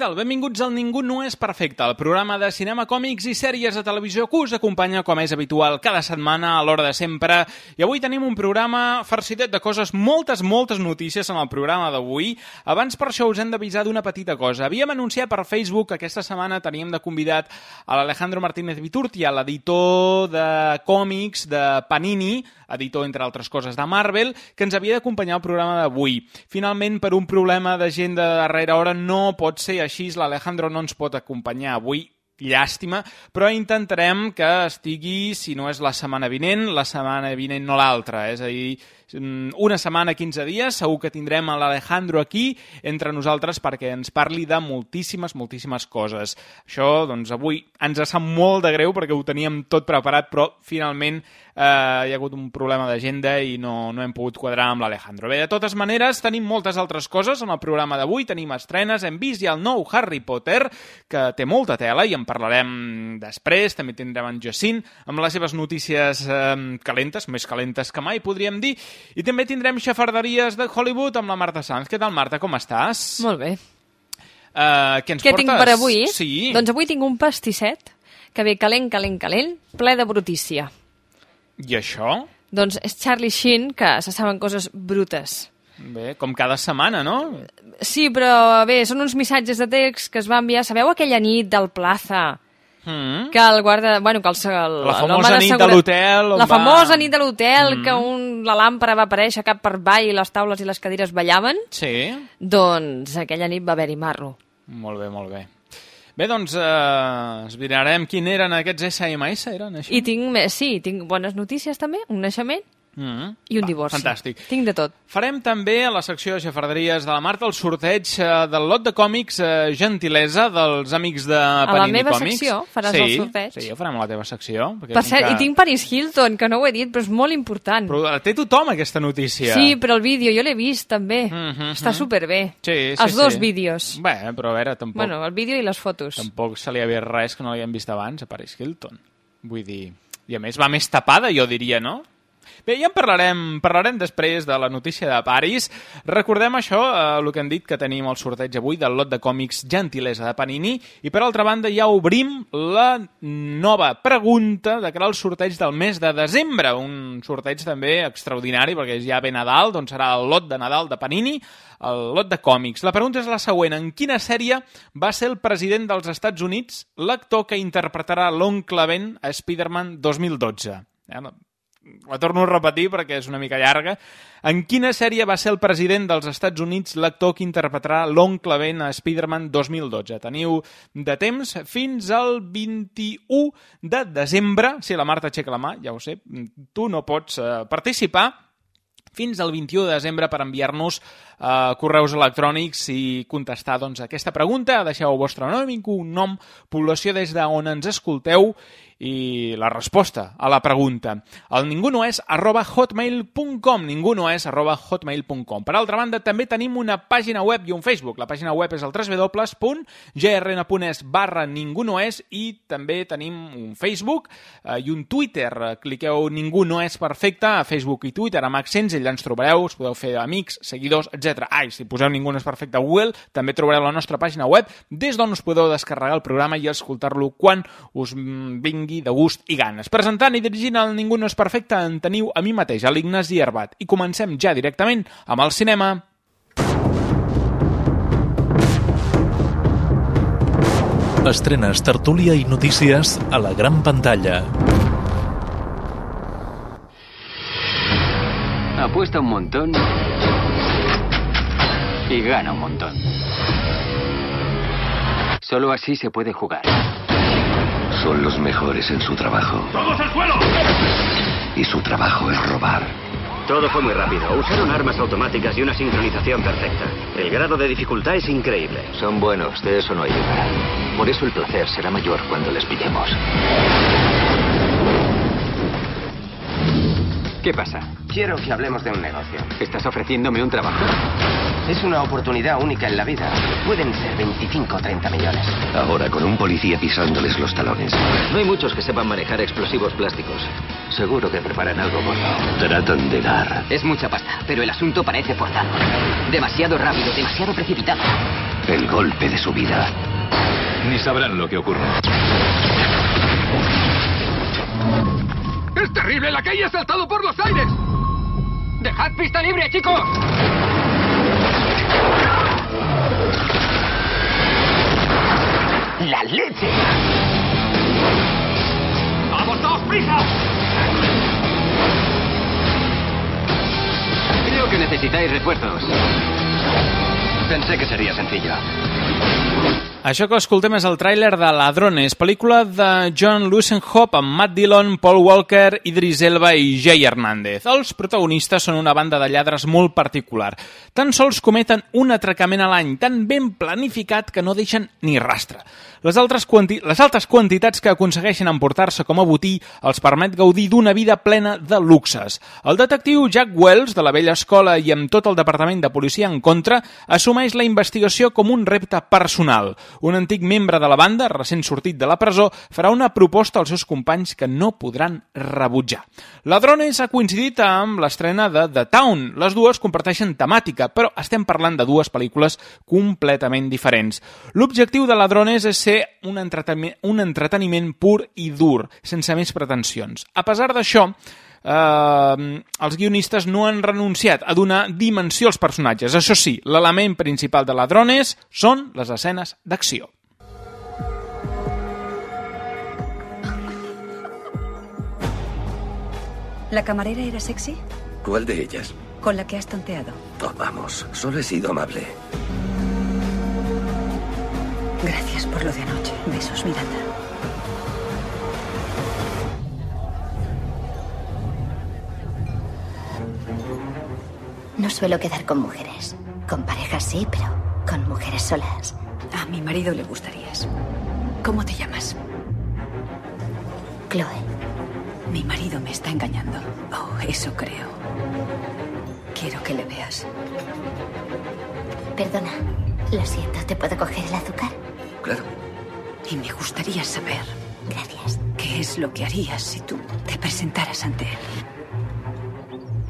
Tal? Benvinguts al Ningú no és perfecte, el programa de cinema, còmics i sèries de televisió que us acompanya, com és habitual, cada setmana a l'hora de sempre. I avui tenim un programa farcidet de coses, moltes, moltes notícies en el programa d'avui. Abans per això us hem d'avisar d'una petita cosa. Havíem anunciat per Facebook que aquesta setmana teníem de convidat a l'Alejandro Martínez Viturtia, l'editor de còmics de Panini, editor, entre altres coses, de Marvel, que ens havia d'acompanyar al programa d'avui. Finalment, per un problema d'agenda de darrera hora, no pot ser així, l'Alejandro no ens pot acompanyar avui, llàstima, però intentarem que estigui, si no és la setmana vinent, la setmana vinent no l'altra, és a dir, una setmana, 15 dies, segur que tindrem a l'Alejandro aquí entre nosaltres perquè ens parli de moltíssimes, moltíssimes coses. Això, doncs, avui ens sap molt de greu perquè ho teníem tot preparat, però finalment eh, hi ha hagut un problema d'agenda i no, no hem pogut quadrar amb l'Alejandro. Bé, de totes maneres, tenim moltes altres coses en el programa d'avui, tenim estrenes, hem vist ja el nou Harry Potter, que té molta tela i en parlarem després, també tindrem en Jacint, amb les seves notícies eh, calentes, més calentes que mai, podríem dir, i també tindrem xafarderies de Hollywood amb la Marta Sanz. Què tal, Marta, com estàs? Molt bé. Uh, què ens Què portes? tinc per avui? Sí. Doncs avui tinc un pastisset que ve calent, calent, calent, ple de brutícia. I això? Doncs és Charlie Sheen, que se saben coses brutes. Bé, com cada setmana, no? Sí, però bé, són uns missatges de text que es va enviar... Sabeu aquella nit del Plaza? Mm. que el guarda... Bueno, que el, el, La famosa nit de l'hotel La va- famosa nit de l'hotel, Mm. que un, la làmpara va aparèixer cap per avall i les taules i les cadires ballaven. Sí. Doncs aquella nit va haver-hi marro. Molt bé, molt bé. Bé, doncs, eh, esbrinarem quin eren aquests SMS, eren així? I tinc sí, tinc bones notícies també, un naixement Mm. i un Va, divorci. Fantàstic. Tinc de tot. Farem també a la secció de xafarderies de la Marta el sorteig eh, del lot de còmics eh, gentilesa dels amics de la Panini meva Còmics. secció faràs sí, el sorteig? Sí, ho farem a la teva secció. Per cert, que- i tinc Paris Hilton, que no ho he dit, però és molt important. Però la té tothom, aquesta notícia. Sí, però el vídeo jo l'he vist també. Mhm, Està superbé. Sí, sí, Els dos sí. vídeos. Bé, però a veure, tampoc, Bueno, el vídeo i les fotos. tampoc se li havia res que no l'havíem vist abans a Paris Hilton. Vull dir... I a més va més tapada, jo diria, no? Bé, ja en parlarem, parlarem després de la notícia de Paris. Recordem això, eh, el que hem dit, que tenim el sorteig avui del lot de còmics gentilesa de Panini i per altra banda ja obrim la nova pregunta de cara al sorteig del mes de desembre, un sorteig també extraordinari perquè és ja ve Nadal, doncs serà el lot de Nadal de Panini, el lot de còmics. La pregunta és la següent. En quina sèrie va ser el president dels Estats Units l'actor que interpretarà l'oncle Ben a Spider-Man 2012? Eh, la torno a repetir perquè és una mica llarga. En quina sèrie va ser el president dels Estats Units l'actor que interpretarà l'oncle Ben a Spider-Man 2012? Teniu de temps fins al 21 de desembre. Si la Marta aixeca la mà, ja ho sé, tu no pots eh, participar fins al 21 de desembre per enviar-nos eh, correus electrònics i contestar doncs, aquesta pregunta. Deixeu el vostre nom i nom, població des d'on ens escolteu i la resposta a la pregunta. El ningú no és arroba hotmail.com ningú no és arroba hotmail.com Per altra banda, també tenim una pàgina web i un Facebook. La pàgina web és el www.grn.es barra ningú no és i també tenim un Facebook eh, i un Twitter. Cliqueu ningú no és perfecte a Facebook i Twitter amb accents allà ens trobareu, us podeu fer amics, seguidors, etc. Ai, si poseu ningú no és perfecte a Google, també trobareu la nostra pàgina web des d'on us podeu descarregar el programa i escoltar-lo quan us mm, vingui vingui de gust i ganes. Presentant i dirigint el Ningú no és perfecte en teniu a mi mateix, a l'Ignasi Herbat. I comencem ja directament amb el cinema. Estrenes, tertúlia i notícies a la gran pantalla. Apuesta un montón y gana un montón. Solo así se puede jugar. Son los mejores en su trabajo. ¡Todos al suelo! Y su trabajo es robar. Todo fue muy rápido. Usaron armas automáticas y una sincronización perfecta. El grado de dificultad es increíble. Son buenos, de eso no hay duda. Por eso el placer será mayor cuando les pillemos. ¿Qué pasa? Quiero que hablemos de un negocio. ¿Estás ofreciéndome un trabajo? Es una oportunidad única en la vida. Pueden ser 25 o 30 millones. Ahora con un policía pisándoles los talones. No hay muchos que sepan manejar explosivos plásticos. Seguro que preparan algo gordo. Tratan de dar. Es mucha pasta, pero el asunto parece forzado. Demasiado rápido, demasiado precipitado. El golpe de su vida. Ni sabrán lo que ocurre. ¡Es terrible! ¡La calle ha saltado por los aires! ¡Dejad pista libre, chicos! ¡La leche! ¡Vamos, daos prisa! Creo que necesitáis refuerzos. Pensé que sería sencillo. Això que escoltem és el tràiler de Ladrones, pel·lícula de John Lusenhop amb Matt Dillon, Paul Walker, Idris Elba i Jay Hernández. Els protagonistes són una banda de lladres molt particular. Tan sols cometen un atracament a l'any, tan ben planificat que no deixen ni rastre. Les, altres quanti les altes quantitats que aconsegueixen emportar-se com a botí els permet gaudir d'una vida plena de luxes. El detectiu Jack Wells, de la vella escola i amb tot el departament de policia en contra, assumeix la investigació com un repte personal. Un antic membre de la banda, recent sortit de la presó, farà una proposta als seus companys que no podran rebutjar. Ladrones ha coincidit amb l'estrena de The Town. Les dues comparteixen temàtica, però estem parlant de dues pel·lícules completament diferents. L'objectiu de Ladrones és ser un entreteniment, un entreteniment pur i dur, sense més pretensions. A pesar d'això, eh, els guionistes no han renunciat a donar dimensió als personatges. Això sí, l'element principal de Ladrones són les escenes d'acció. ¿La camarera era sexy? ¿Cuál de ellas? Con la que has tonteado. Oh, vamos, solo he sido amable. Gracias por lo de anoche. Besos, Miranda. No suelo quedar con mujeres. Con parejas sí, pero con mujeres solas. A mi marido le gustarías. ¿Cómo te llamas? Chloe. Mi marido me está engañando. Oh, eso creo. Quiero que le veas. Perdona. Lo siento, ¿te puedo coger el azúcar? Claro. Y me gustaría saber Gracias. qué es lo que harías si tú te presentaras ante él.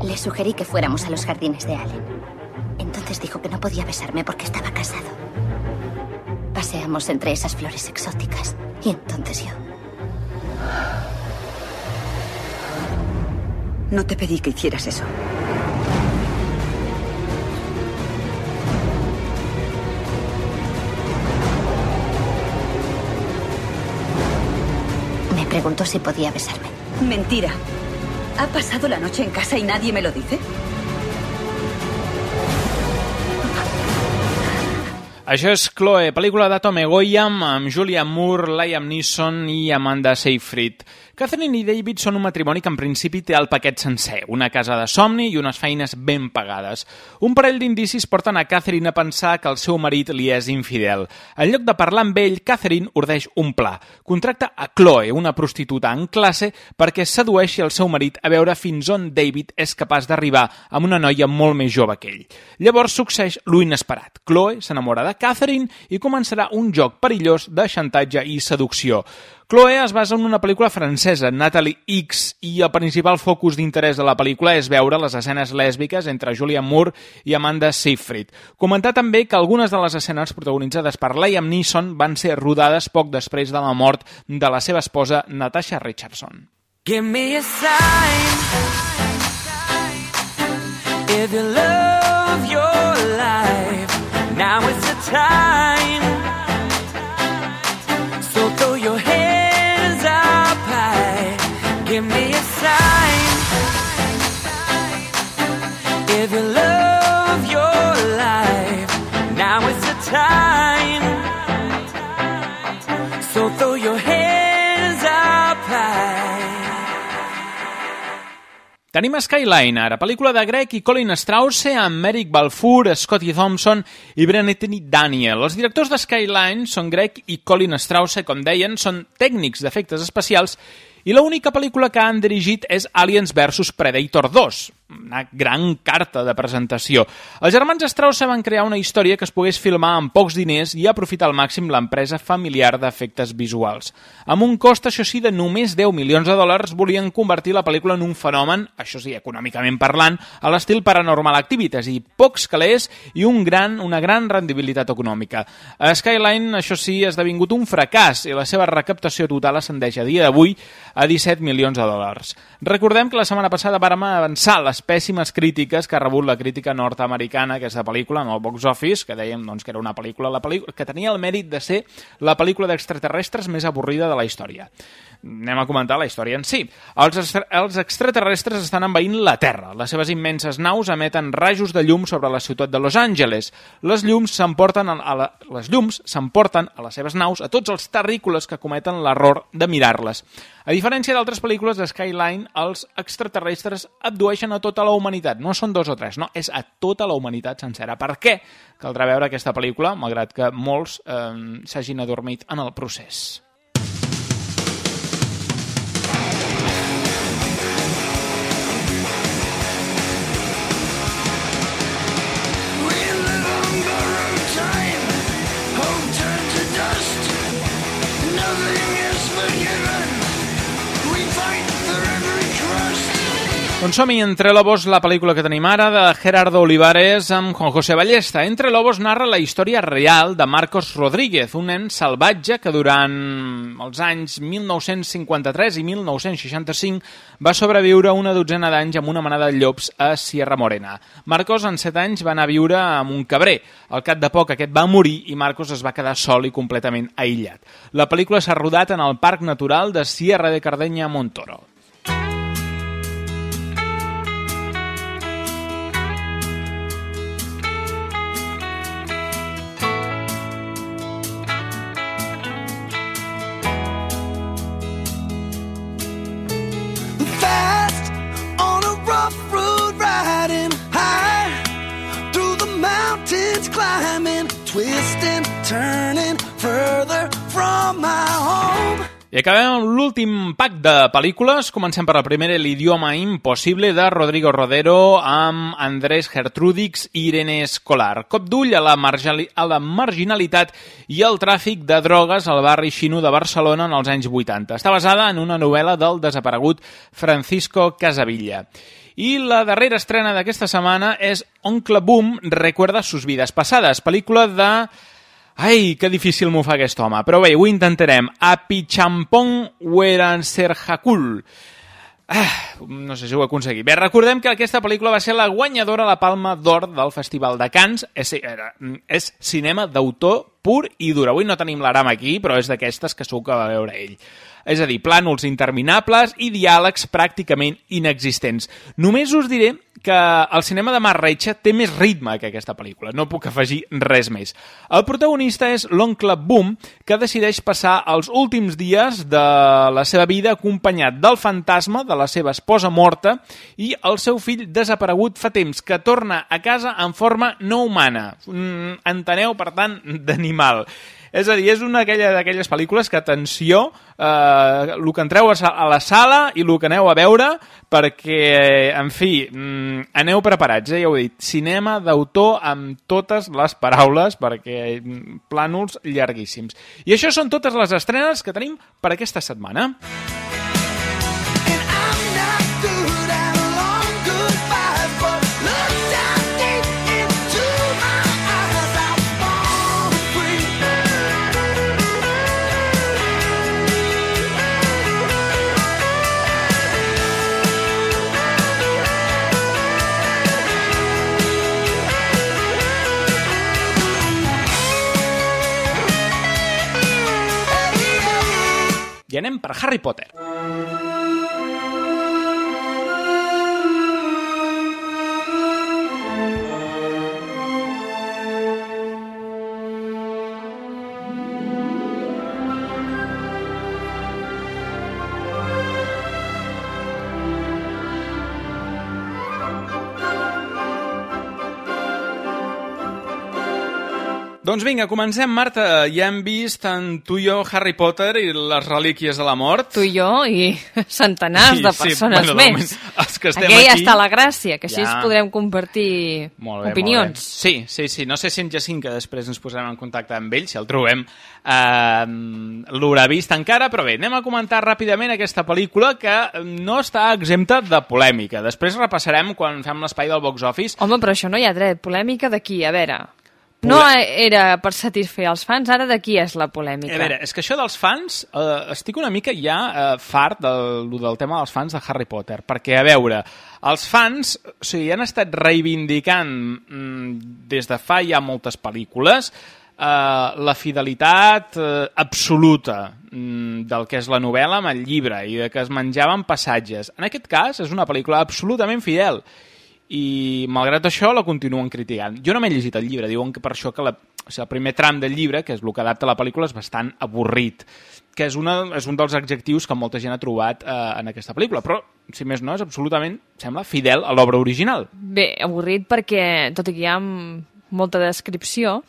Le sugerí que fuéramos a los jardines de Allen. Entonces dijo que no podía besarme porque estaba casado. Paseamos entre esas flores exóticas. Y entonces yo. No te pedí que hicieras eso. Preguntó si podía besarme. Mentira. ¿Ha pasado la noche en casa y nadie me lo dice? Això és Chloe, pel·lícula de Tom Egoyam amb Julia Moore, Liam Neeson i Amanda Seyfried. Catherine i David són un matrimoni que en principi té el paquet sencer, una casa de somni i unes feines ben pagades. Un parell d'indicis porten a Catherine a pensar que el seu marit li és infidel. En lloc de parlar amb ell, Catherine ordeix un pla. Contracta a Chloe, una prostituta en classe, perquè sedueixi el seu marit a veure fins on David és capaç d'arribar amb una noia molt més jove que ell. Llavors succeeix lo inesperat. Chloe s'enamora de Catherine i començarà un joc perillós de xantatge i seducció. Chloe es basa en una pel·lícula francesa, Natalie X, i el principal focus d'interès de la pel·lícula és veure les escenes lèsbiques entre Julia Moore i Amanda Seyfried. Comentar també que algunes de les escenes protagonitzades per Liam Neeson van ser rodades poc després de la mort de la seva esposa Natasha Richardson. Give me a sign If you love your life Now is the time Tenim Skyline, ara, pel·lícula de Greg i Colin Strauss amb Merrick Balfour, Scotty Thompson i Brennan Daniel. Els directors de Skyline són Greg i Colin Strauss, com deien, són tècnics d'efectes especials i l'única pel·lícula que han dirigit és Aliens vs Predator 2, una gran carta de presentació. Els germans Strauss van crear una història que es pogués filmar amb pocs diners i aprofitar al màxim l'empresa familiar d'efectes visuals. Amb un cost, això sí, de només 10 milions de dòlars, volien convertir la pel·lícula en un fenomen, això sí, econòmicament parlant, a l'estil Paranormal Activities, i pocs calés i un gran, una gran rendibilitat econòmica. A Skyline, això sí, ha esdevingut un fracàs i la seva recaptació total ascendeix a dia d'avui a 17 milions de dòlars. Recordem que la setmana passada vàrem avançar les pèssimes crítiques que ha rebut la crítica nord-americana aquesta pel·lícula en el box office, que dèiem doncs, que era una pel·lícula, la pel·lícula que tenia el mèrit de ser la pel·lícula d'extraterrestres més avorrida de la història anem a comentar la història en si. Els, els extraterrestres estan envaint la Terra. Les seves immenses naus emeten rajos de llum sobre la ciutat de Los Angeles. Les llums s'emporten a, la, les llums s'emporten a les seves naus a tots els terrícoles que cometen l'error de mirar-les. A diferència d'altres pel·lícules de Skyline, els extraterrestres abdueixen a tota la humanitat. No són dos o tres, no, és a tota la humanitat sencera. Per què? Caldrà veure aquesta pel·lícula, malgrat que molts eh, s'hagin adormit en el procés. Doncs som-hi, Entre Lobos, la pel·lícula que tenim ara, de Gerardo Olivares amb Juan José Ballesta. Entre Lobos narra la història real de Marcos Rodríguez, un nen salvatge que durant els anys 1953 i 1965 va sobreviure una dotzena d'anys amb una manada de llops a Sierra Morena. Marcos, en set anys, va anar a viure amb un cabrer. Al cap de poc aquest va morir i Marcos es va quedar sol i completament aïllat. La pel·lícula s'ha rodat en el Parc Natural de Sierra de Cardenya a Montoro. Twisting, turning further from my home. I acabem amb l'últim pack de pel·lícules. Comencem per la primera, L'idioma impossible, de Rodrigo Rodero, amb Andrés Gertrudix i Irene Escolar. Cop d'ull a, la a la marginalitat i el tràfic de drogues al barri xino de Barcelona en els anys 80. Està basada en una novel·la del desaparegut Francisco Casavilla. I la darrera estrena d'aquesta setmana és Oncle Boom recuerda sus vides passades, pel·lícula de... Ai, que difícil m'ho fa aquest home. Però bé, ho intentarem. Apichampong Weranserhakul. Ah, no sé si ho he aconseguit. Bé, recordem que aquesta pel·lícula va ser la guanyadora a la Palma d'Or del Festival de Cannes. És, és cinema d'autor pur i dur. Avui no tenim l'Aram aquí, però és d'aquestes que segur que va veure ell és a dir, plànols interminables i diàlegs pràcticament inexistents. Només us diré que el cinema de Mar Reixa té més ritme que aquesta pel·lícula, no puc afegir res més. El protagonista és l'oncle Boom, que decideix passar els últims dies de la seva vida acompanyat del fantasma de la seva esposa morta i el seu fill desaparegut fa temps, que torna a casa en forma no humana. Mm, enteneu, per tant, d'animal. És a dir, és una d'aquelles pel·lícules que, atenció, eh, el que entreu a la sala i el que aneu a veure, perquè, en fi, mm, aneu preparats, eh, ja ho he dit. Cinema d'autor amb totes les paraules, perquè mm, plànols llarguíssims. I això són totes les estrenes que tenim per aquesta setmana. I anem per Harry Potter. Doncs vinga, comencem, Marta. Ja hem vist en tu i jo Harry Potter i les relíquies de la mort. Tu i jo i centenars Sí, de sí, bueno, més. moment, els que estem aquí ja aquí- està la gràcia, que així Ja. ja. podrem compartir Molt bé, opinions. Molt bé. Sí, sí, sí. No sé si en Jacint, que després ens posarem en contacte amb ell, si el trobem, eh, l'haurà vist encara, però bé, anem a comentar ràpidament aquesta pel·lícula que no està exempta de polèmica. Després repassarem quan fem l'espai del box office. Home, però això no hi ha dret. Polèmica d'aquí, a veure. No era per satisfer els fans, ara d'aquí és la polèmica. A veure, és que això dels fans, eh, estic una mica ja eh, fart del, del tema dels fans de Harry Potter, perquè, a veure, els fans o sigui, han estat reivindicant mm, des de fa ja moltes pel·lícules eh, la fidelitat eh, absoluta mm, del que és la novel·la amb el llibre i de que es menjaven passatges. En aquest cas, és una pel·lícula absolutament fidel i malgrat això la continuen criticant. Jo no m'he llegit el llibre, diuen que per això que la, o sigui, el primer tram del llibre, que és el que adapta la pel·lícula, és bastant avorrit, que és, una, és un dels adjectius que molta gent ha trobat eh, en aquesta pel·lícula, però, si més no, és absolutament, sembla, fidel a l'obra original. Bé, avorrit perquè, tot i que hi ha molta descripció,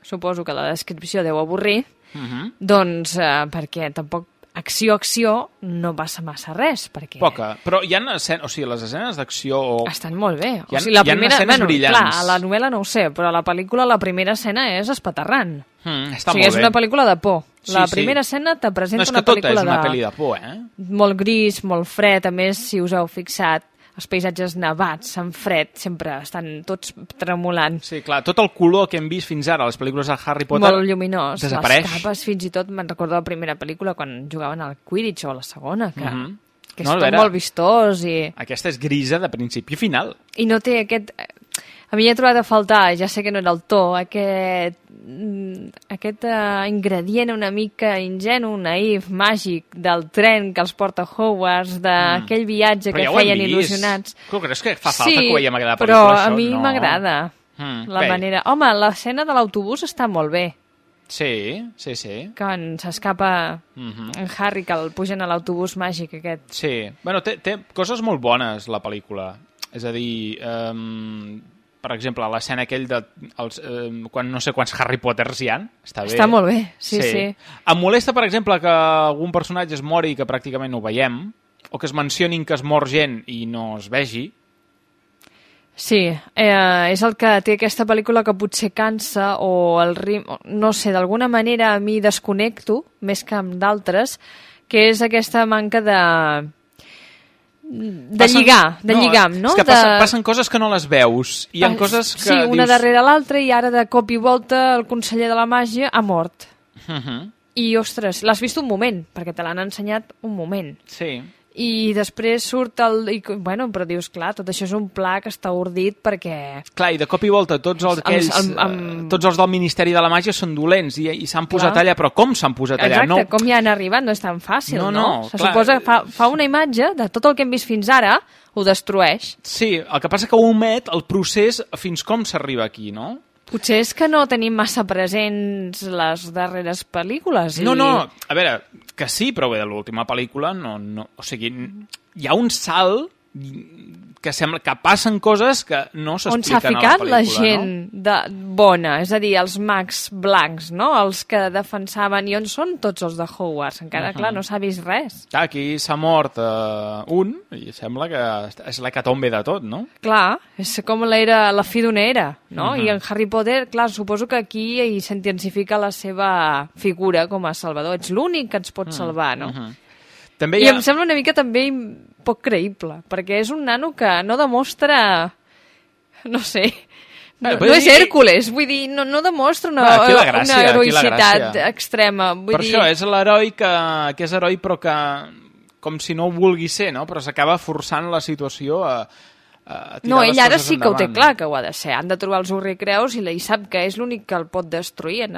suposo que la descripció deu avorrir, Uh -huh. doncs eh, perquè tampoc acció, acció, no passa massa res, perquè Poca, però hi ha escenes, o sigui, les escenes d'acció... O... estan molt bé. Ha, o sigui, la hi ha primera, escenes bueno, brillants. Clar, a la novel·la no ho sé, però a la pel·lícula la primera escena és espaterrant. Mm, està o sigui, molt és bé. una pel·lícula de por. Sí, la sí. primera escena te No, presenta és que una tota pel·lícula és una de... pel·li de por, eh? molt gris, molt fred, a més, si us heu fixat, els paisatges nevats, en fred, sempre estan tots tremolant. Sí, clar, tot el color que hem vist fins ara a les pel·lícules de Harry Potter molt lluminós. desapareix. Les capes, fins i tot, me'n recordo la primera pel·lícula quan jugaven al Quidditch o la segona, que, Mhm. que és No, tot molt vistós i, Aquesta és grisa de principi a final. i no té aquest... A mi he trobat a faltar, ja sé que no era el to, aquest, mm, aquest uh, ingredient una mica ingenu, naïf, màgic, del tren que els porta Hogwarts, d'aquell viatge Mm. Però que ja feien vist. il·lusionats. Tu creus que fa falta sí, que ho veiem a cada però pel·lícula, a això? mi No. m'agrada Mm, la bé. manera... Home, l'escena de l'autobús està molt bé, Sí, sí, sí. quan s'escapa Mhm. en Harry, que el pugen a l'autobús màgic aquest. Sí, bueno, té, té coses molt bones, la pel·lícula. És a dir, um, per exemple, l'escena aquell de els, um, quan no sé quants Harry Potters hi han, està bé. Està molt bé, sí, sí. Em molesta, per exemple, que algun personatge es mori i que pràcticament no ho veiem, o que es mencionin que es mor gent i no es vegi. Sí, eh, és el que té aquesta pel·lícula que potser cansa o el rim... No sé, d'alguna manera a mi desconnecto, més que amb d'altres, que és aquesta manca de... de Passen- lligar, de lligam, no? És que de... passen, passen coses que no les veus, hi ha coses que Sí, una dius... darrere l'altra i ara de cop i volta el conseller de la màgia ha mort. Uh -huh. I, ostres, l'has vist un moment, perquè te l'han ensenyat un moment. Sí. I després surt el... I, bueno, però dius, clar, tot això és un pla que està ordit perquè... Clar, i de cop i volta tots els, aquells, Amb- amb- eh, tots els del Ministeri de la Màgia són dolents i, i s'han posat Clar. allà, però com s'han posat allà? Exacte, No, com hi han arribat, no és tan fàcil, No, no? no, Se clar. suposa que fa, fa una imatge de tot el que hem vist fins ara, ho destrueix. Sí, el que passa que ho omet el procés fins com s'arriba aquí, no? Potser és que no tenim massa presents les darreres pel·lícules. I... No, no, a veure, que sí, però bé, de l'última pel·lícula no, no... O sigui, hi ha un salt que sembla que passen coses que no on s'ha s'expliquen a la ficat pel·lícula, la gent no? de, bona, és a dir, els mags blancs, no? els que defensaven, i on són tots els de Hogwarts? Encara, Mhm. clar, no s'ha vist res. Clar, aquí s'ha mort uh, un i sembla que és l'hecatombe de tot, no? Clar, és com l'era, la fi d'una era, no? Mhm. I en Harry Potter, clar, suposo que aquí hi s'intensifica la seva figura com a salvador. Ets l'únic que ens pot salvar, no? Mhm. També I ha... em sembla una mica també poc creïble, perquè és un nano que no demostra... No sé... No, no és dir- Hèrcules, vull dir, no, no demostra una, Va, gràcia, una heroïcitat extrema. Vull Per dir, això, és l'heroi que, que és heroi però que com si no ho vulgui ser, no? Però s'acaba forçant la situació a, No, ell ara sí que ho té endavant. clar que ho ha de ser. Han de trobar els Urricreus i ell sap que és l'únic que el pot destruir en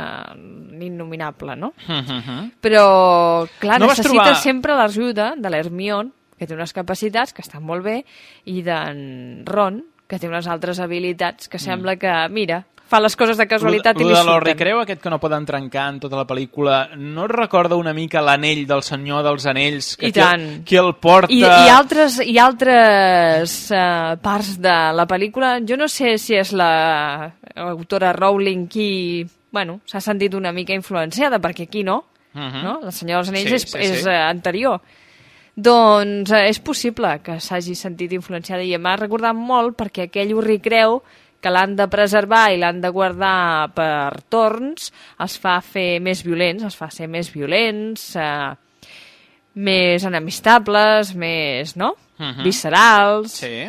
l'innominable, no? Mhm. Però, clar, No necessita trobar- sempre l'ajuda de l'Hermione, que té unes capacitats que estan molt bé, i d'en Ron, que té unes altres habilitats que sembla que, mira, fa les coses de casualitat Lo, i li surten. l'Orricreu, aquest que no poden trencar en tota la pel·lícula, no recorda una mica l'anell del senyor dels anells? Que I tant. Qui el porta... I, i altres, i altres uh, parts de la pel·lícula, jo no sé si és la autora Rowling qui, bueno, s'ha sentit una mica influenciada, perquè aquí no, Mhm. no? La senyora dels anells Sí, és, sí, és sí. eh, anterior. Doncs eh, és possible que s'hagi sentit influenciada i m'ha recordat molt perquè aquell Urricreu que l'han de preservar i l'han de guardar per torns es fa fer més violents, es fa ser més violents, eh, més enemistables, més, no? Mhm. Viscerals Sí.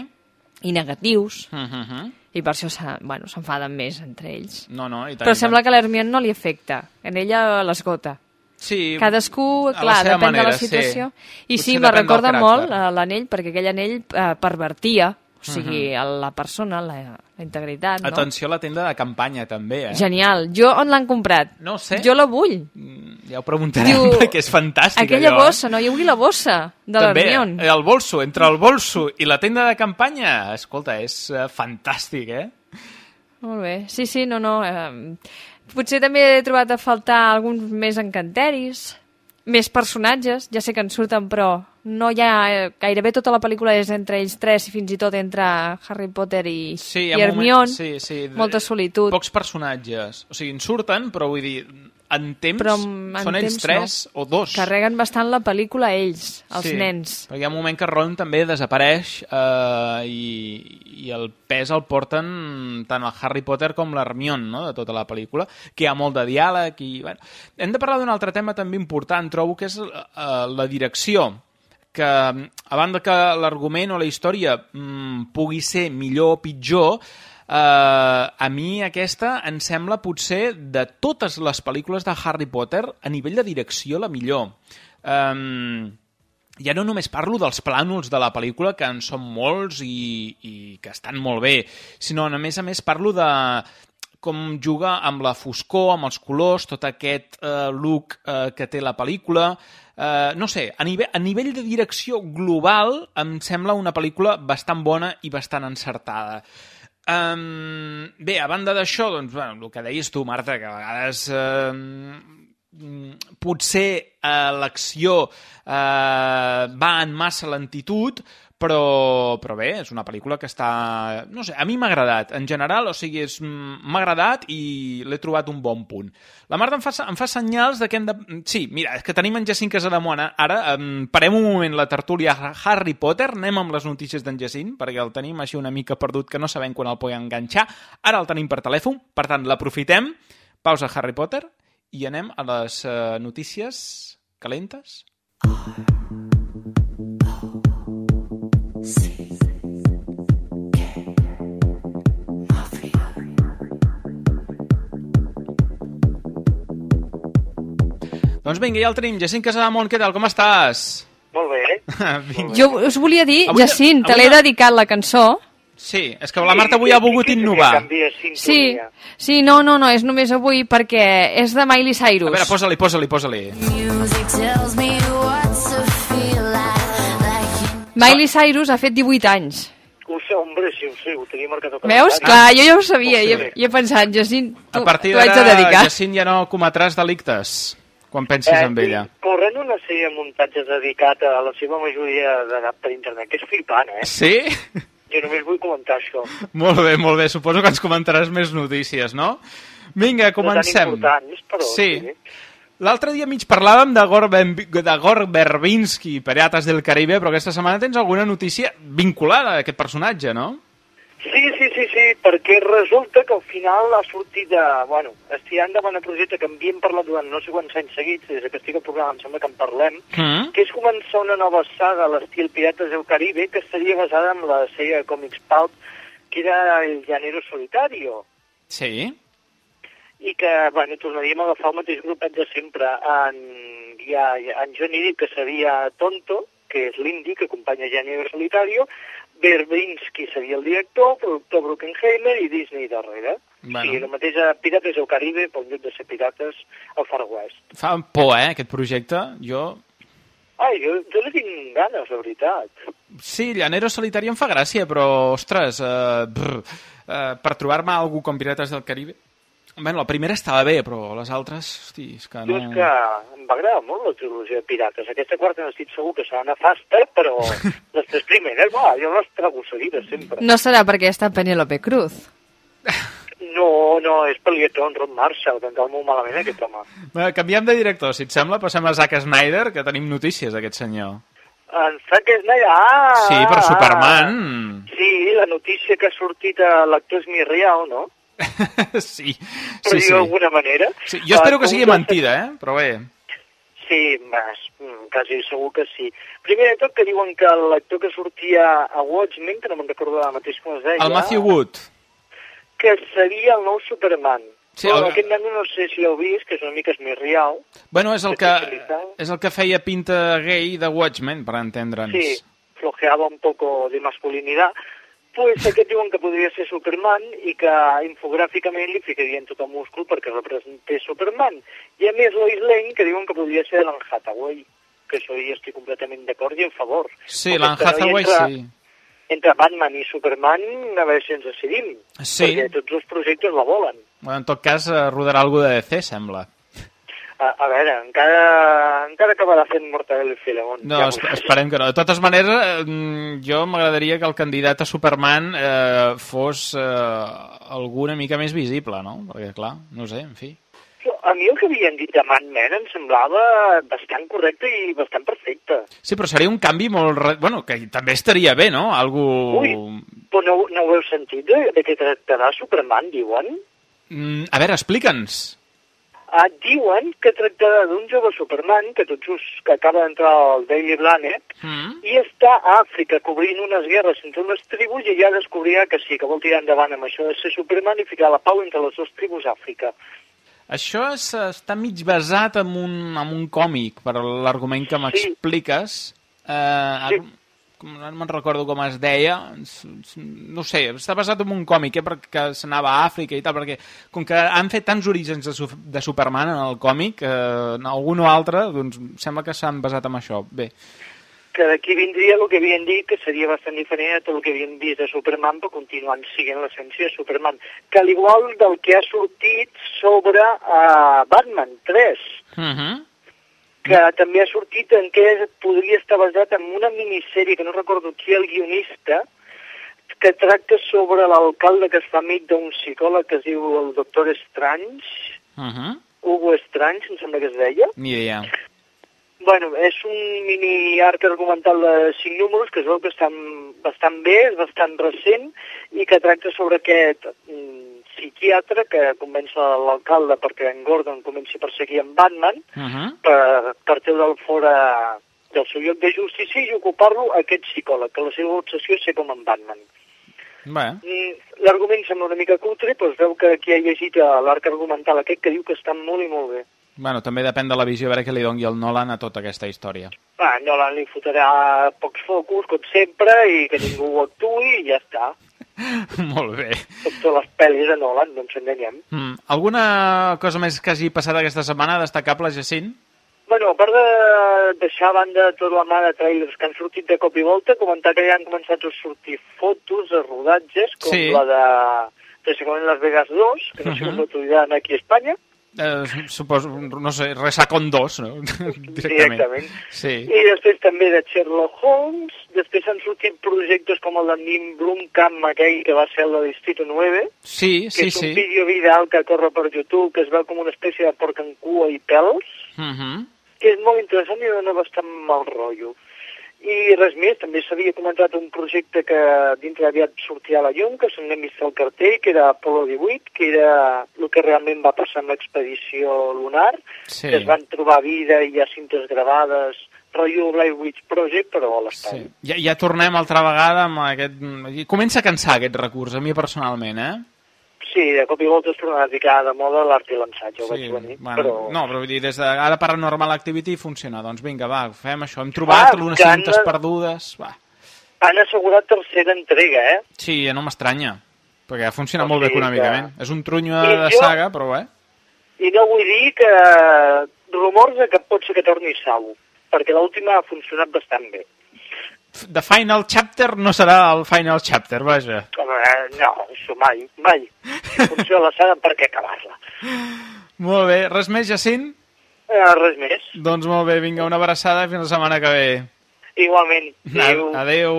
i negatius. Mhm. I per això s'ha- bueno, s'enfaden més entre ells. No, no, i tant, Però i sembla tant. que a l'Hermione no li afecta. En ella l'esgota. Sí, Cadascú, clar, depèn de manera, la situació. sí. I Potser sí, me recorda molt a l'anell, perquè aquell anell eh, pervertia, o sigui, Mhm. a la persona, la, la integritat, no? Atenció a la tenda de campanya, també, eh? Genial. Jo on l'han comprat? No sé. Jo la vull. Ja ho preguntarem, perquè és fantàstic, Aquella allò. eh? bossa, no? Jo vull la bossa de També, l'Hermione. el bolso, entre el bolso i la tenda de campanya, escolta, és uh, fantàstic, eh? Molt bé. Sí, sí, no, no. Eh, potser també he trobat a faltar alguns més encanteris, més personatges, ja sé que en surten, però no hi ha... Eh, gairebé tota la pel·lícula és entre ells tres i fins i tot entre Harry Potter i, Sí, i Hermione. moments- sí, sí, Molta solitud. Pocs personatges. O sigui, en surten, però vull dir, en temps Però en són ells temps tres no. o dos. Carreguen bastant la pel·lícula ells, els sí, nens. Perquè hi ha un moment que Ron també desapareix eh, i, i el pes el porten tant el Harry Potter com l'Hermione, no?, de tota la pel·lícula, que hi ha molt de diàleg i... Bueno. Hem de parlar d'un altre tema també important, trobo, que és eh, la direcció que a banda que l'argument o la història mm, pugui ser millor o pitjor, eh, a mi aquesta em sembla potser de totes les pel·lícules de Harry Potter a nivell de direcció la millor. Um, ja no només parlo dels plànols de la pel·lícula, que en són molts i, i que estan molt bé, sinó a més a més parlo de com juga amb la foscor, amb els colors, tot aquest eh, look eh, que té la pel·lícula. Eh, no sé, a nivell, a nivell de direcció global em sembla una pel·lícula bastant bona i bastant encertada. Um, bé, a banda d'això, doncs, bueno, el que deies tu, Marta, que a vegades eh, mm, potser eh, l'acció eh, va en massa lentitud, però, però bé, és una pel·lícula que està... No sé, a mi m'ha agradat, en general, o sigui, m'ha agradat i l'he trobat un bon punt. La Marta em fa, em fa senyals de que hem de... Sí, mira, és que tenim en Jacint Casademona. Ara em, parem un moment la tertúlia Harry Potter, anem amb les notícies d'en Jacint, perquè el tenim així una mica perdut, que no sabem quan el podem enganxar. Ara el tenim per telèfon, per tant, l'aprofitem. Pausa Harry Potter i anem a les uh, notícies calentes. Doncs vinga, ja el tenim. Jacint Casademont, què tal? Com estàs? Molt bé. Vinga. Jo us volia dir, Avui- Jacint, te l'he dedicat la cançó. Sí, és que la Marta avui ha volgut innovar. Sí, sí, no, no, no, és només avui perquè és de Miley Cyrus. A veure, posa-li, posa-li, posa-li. Miley Cyrus ha fet 18 anys. Ho sé, hombre, sí, ho sé, ho tenia marcat Veus? calendari. Clar, jo ja ho sabia, i he, i he pensat, Jacint, tu, A partir tu haig de d'ara, dedicar. Jacint, ja no cometràs delictes. Quan pensis Eh, en ella. Corrent una sèrie de muntatges dedicat a la seva majoria de, per internet, que és flipant, eh? Sí? Jo només vull comentar això. Molt bé, molt bé. Suposo que ens comentaràs més notícies, no? Vinga, comencem. No tan importants, però... Sí. L'altre dia mig parlàvem de Gore, ben, de Gore Verbinski, Pirates del Caribe, però aquesta setmana tens alguna notícia vinculada a aquest personatge, no? Sí, sí, sí, sí, perquè resulta que al final ha sortit de... Bueno, estic endavant el projecte que havíem parlat durant no sé quants anys seguits, des que estic al programa em sembla que en parlem, Mm. que és començar una nova saga a l'estil Pirates del Caribe que estaria basada en la sèrie de còmics Pulp, que era El Llanero Solitario, Sí. i que, bueno, tornaríem a agafar el mateix grupet de sempre. En, hi ha en Johnny Depp, que seria Tonto, que és l'indi, que acompanya Llanero Solitario, Verbinski seria el director, productor Bruckenheimer i Disney darrere. Bueno. Sí, el mateix a Pirates del Caribe, en lloc de ser pirates, al Far West. Fa por, eh, aquest projecte. Jo... Ai, jo, jo li tinc ganes, la veritat. Sí, Llanero Solitari em fa gràcia, però, ostres, eh, brr, eh, per trobar-me algú com Pirates del Caribe... Bueno, la primera estava bé, però les altres, hosti, és que Jo no... és que em va agradar molt la trilogia de Pirates. Aquesta quarta no estic segur que serà nefasta, però les tres primeres, va, jo les trobo seguides sempre. No serà perquè està Penélope Cruz. No, no, és pel director en Ron Marshall, que em molt malament aquest home. Bé, canviem de director, si et sembla, passem a Zack Snyder, que tenim notícies d'aquest senyor. En Zack Snyder, ah! Sí, per ah, Superman. Sí, la notícia que ha sortit a l'actor és mi real, no? sí, sí, sí. d'alguna manera. sí. Jo espero que sigui mentida, eh? Però bé. Sí, mas, mm, quasi segur que sí. Primer de tot que diuen que l'actor que sortia a Watchmen, que no me'n recordo ara mateix com es deia... El Matthew Wood. Que seria el nou Superman. Sí, el- aquest nano no sé si l'heu vist, que és una mica esmirrial. Bueno, és el que, és el que feia pinta gay de Watchmen, per entendre'ns. Sí, flojeaba un poco de masculinidad. Pues aquest diuen que podria ser Superman i que infogràficament li ficarien tot el múscul perquè representés Superman. I a més Lois Lane que diuen que podria ser l'Anne Hathaway, que això hi estic completament d'acord i en favor. Sí, l'Anne Hathaway entra- sí. Entre Batman i Superman, a veure si ens decidim. Sí. Perquè tots els projectes la volen. Bueno, en tot cas, eh, rodarà algú de DC, sembla. A, a veure, encara, encara acabarà fent Mortadelo i Filemón. No, Ja es veuràs. esperem que no. De totes maneres, eh, jo m'agradaria que el candidat a Superman eh, fos eh, algú una mica més visible, no? Perquè, clar, no sé, en fi. A mi el que havien dit de Mad Men em semblava bastant correcte i bastant perfecte. Sí, però seria un canvi molt... Re... Bueno, que també estaria bé, no? Algú... Ui. Però no, no ho heu sentit de, de què tractarà Superman, diuen? Mm, a veure, explica'ns. Ah, diuen que tractarà d'un jove Superman que tot just que acaba d'entrar al Daily Planet Mm. i està a Àfrica cobrint unes guerres entre unes tribus i ja descobrirà que sí, que vol tirar endavant amb això de ser Superman i ficar la pau entre les dues tribus a Àfrica. Això és, està mig basat en un, en un còmic, per l'argument que m'expliques. Eh, sí. Com, no me'n recordo com es deia, no sé, està basat en un còmic, eh, perquè s'anava a Àfrica i tal, perquè com que han fet tants orígens de, de Superman en el còmic, eh, en algun o altre, doncs sembla que s'han basat en això. Bé, que d'aquí vindria el que havien dit que seria bastant diferent a tot el que havien vist de Superman però continuant siguent l'essència de Superman que al igual del que ha sortit sobre uh, Batman 3 uh -huh. Que també ha sortit en què podria estar basat en una minissèrie que no recordo qui el guionista que tracta sobre l'alcalde que es fa amic d'un psicòleg que es diu el doctor Strange uh -huh. Hugo Strange, em sembla que es deia ni idea. Bueno, és un mini arc argumental de cinc números que es veu que estan bastant bé, és bastant recent i que tracta sobre aquest mm, psiquiatre que convenç l'alcalde perquè en Gordon comenci a perseguir en Batman Uh -huh. per, per treure'l fora del seu lloc de justícia i ocupar-lo aquest psicòleg, que la seva obsessió és ser com en Batman. Mm, L'argument sembla una mica cutre, però es veu que aquí ha llegit eh, l'arc argumental aquest que diu que està molt i molt bé. bueno, també depèn de la visió, a veure què li doni el Nolan a tota aquesta història. Ah, Nolan li fotrà pocs focus, com sempre, i que ningú actui i ja està. Molt bé. Totes les pel·lis de Nolan, no ens enganyem. Mm. Alguna cosa més que hagi passat aquesta setmana destacable, Jacint? Bueno, a part de deixar a banda tota la mà de trailers que han sortit de cop i volta, comentar que ja han començat a sortir fotos de rodatges, com Sí. la de en Las Vegas 2, que no sé com Mhm. ho trobaran aquí a Espanya. Eh, suposo, no sé, Resacon 2, no? Directament. Sí. I després també de Sherlock Holmes, després han sortit projectes com el de Nim Blomkamp, aquell que va ser el de Distrito 9, Sí, que sí, és un sí. vídeo viral que corre per YouTube, que es veu com una espècie de porc en cua i pèls, Uh -huh. que és molt interessant i dona bastant mal rotllo. I res més, també s'havia comentat un projecte que dintre aviat sortirà a la llum, que se n'hem vist el cartell, que era Apolo 18, que era el que realment va passar amb l'expedició lunar, Sí. que es van trobar vida i hi ha cintes gravades, rotllo Blair Witch Project, però a l'espai. Sí. Ja, ja tornem altra vegada amb aquest... Comença a cansar aquest recurs, a mi personalment, eh? Sí, de cop i volta es tornarà a ficar de moda l'art i l'ensatge, ho Sí, vaig venir, bueno, però... No, però vull dir, des de ara Paranormal Activity funciona. Doncs vinga, va, fem això. Hem trobat Ah, unes que han cintes de- perdudes. Va. Han assegurat tercera entrega, eh? Sí, no m'estranya, perquè funciona O molt bé sigui econòmicament. És un trunyo I de jo- saga, però eh? I no vull dir que rumors de que pot ser que torni Sau, perquè l'última ha funcionat bastant bé. The Final Chapter no serà el Final Chapter, vaja. Eh, no, això mai, mai. Si funciona la saga, per què acabar-la? Molt bé, res més, Jacint? Eh, res més. Doncs molt bé, vinga, una abraçada fins la setmana que ve. Igualment. Adéu. Adéu.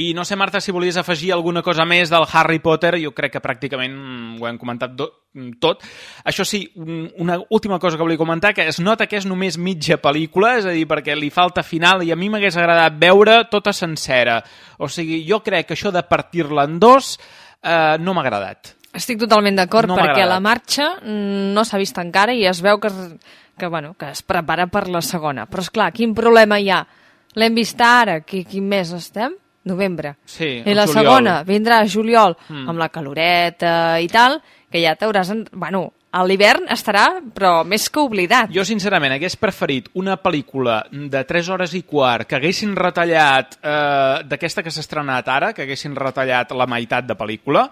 I no sé, Marta, si volies afegir alguna cosa més del Harry Potter, jo crec que pràcticament mm, ho hem comentat do, tot. Això sí, un- una última cosa que volia comentar, que es nota que és només mitja pel·lícula, és a dir, perquè li falta final i a mi m'hagués agradat veure tota sencera. O sigui, jo crec que això de partir-la en dos eh, no m'ha agradat. Estic totalment d'acord, No perquè la marxa mm, no s'ha vist encara i es veu que, es- que, bueno, que es prepara per la segona. Però, és clar, quin problema hi ha? L'hem vist ara, qui, quin mes estem? Novembre. Sí, I la juliol. segona vindrà a juliol, Mm. amb la caloreta i tal, que ja t'hauràs... En... Bueno, a l'hivern estarà, però més que oblidat. Jo, sincerament, hagués preferit una pel·lícula de 3 hores i quart que haguessin retallat eh, d'aquesta que s'ha estrenat ara, que haguessin retallat la meitat de pel·lícula,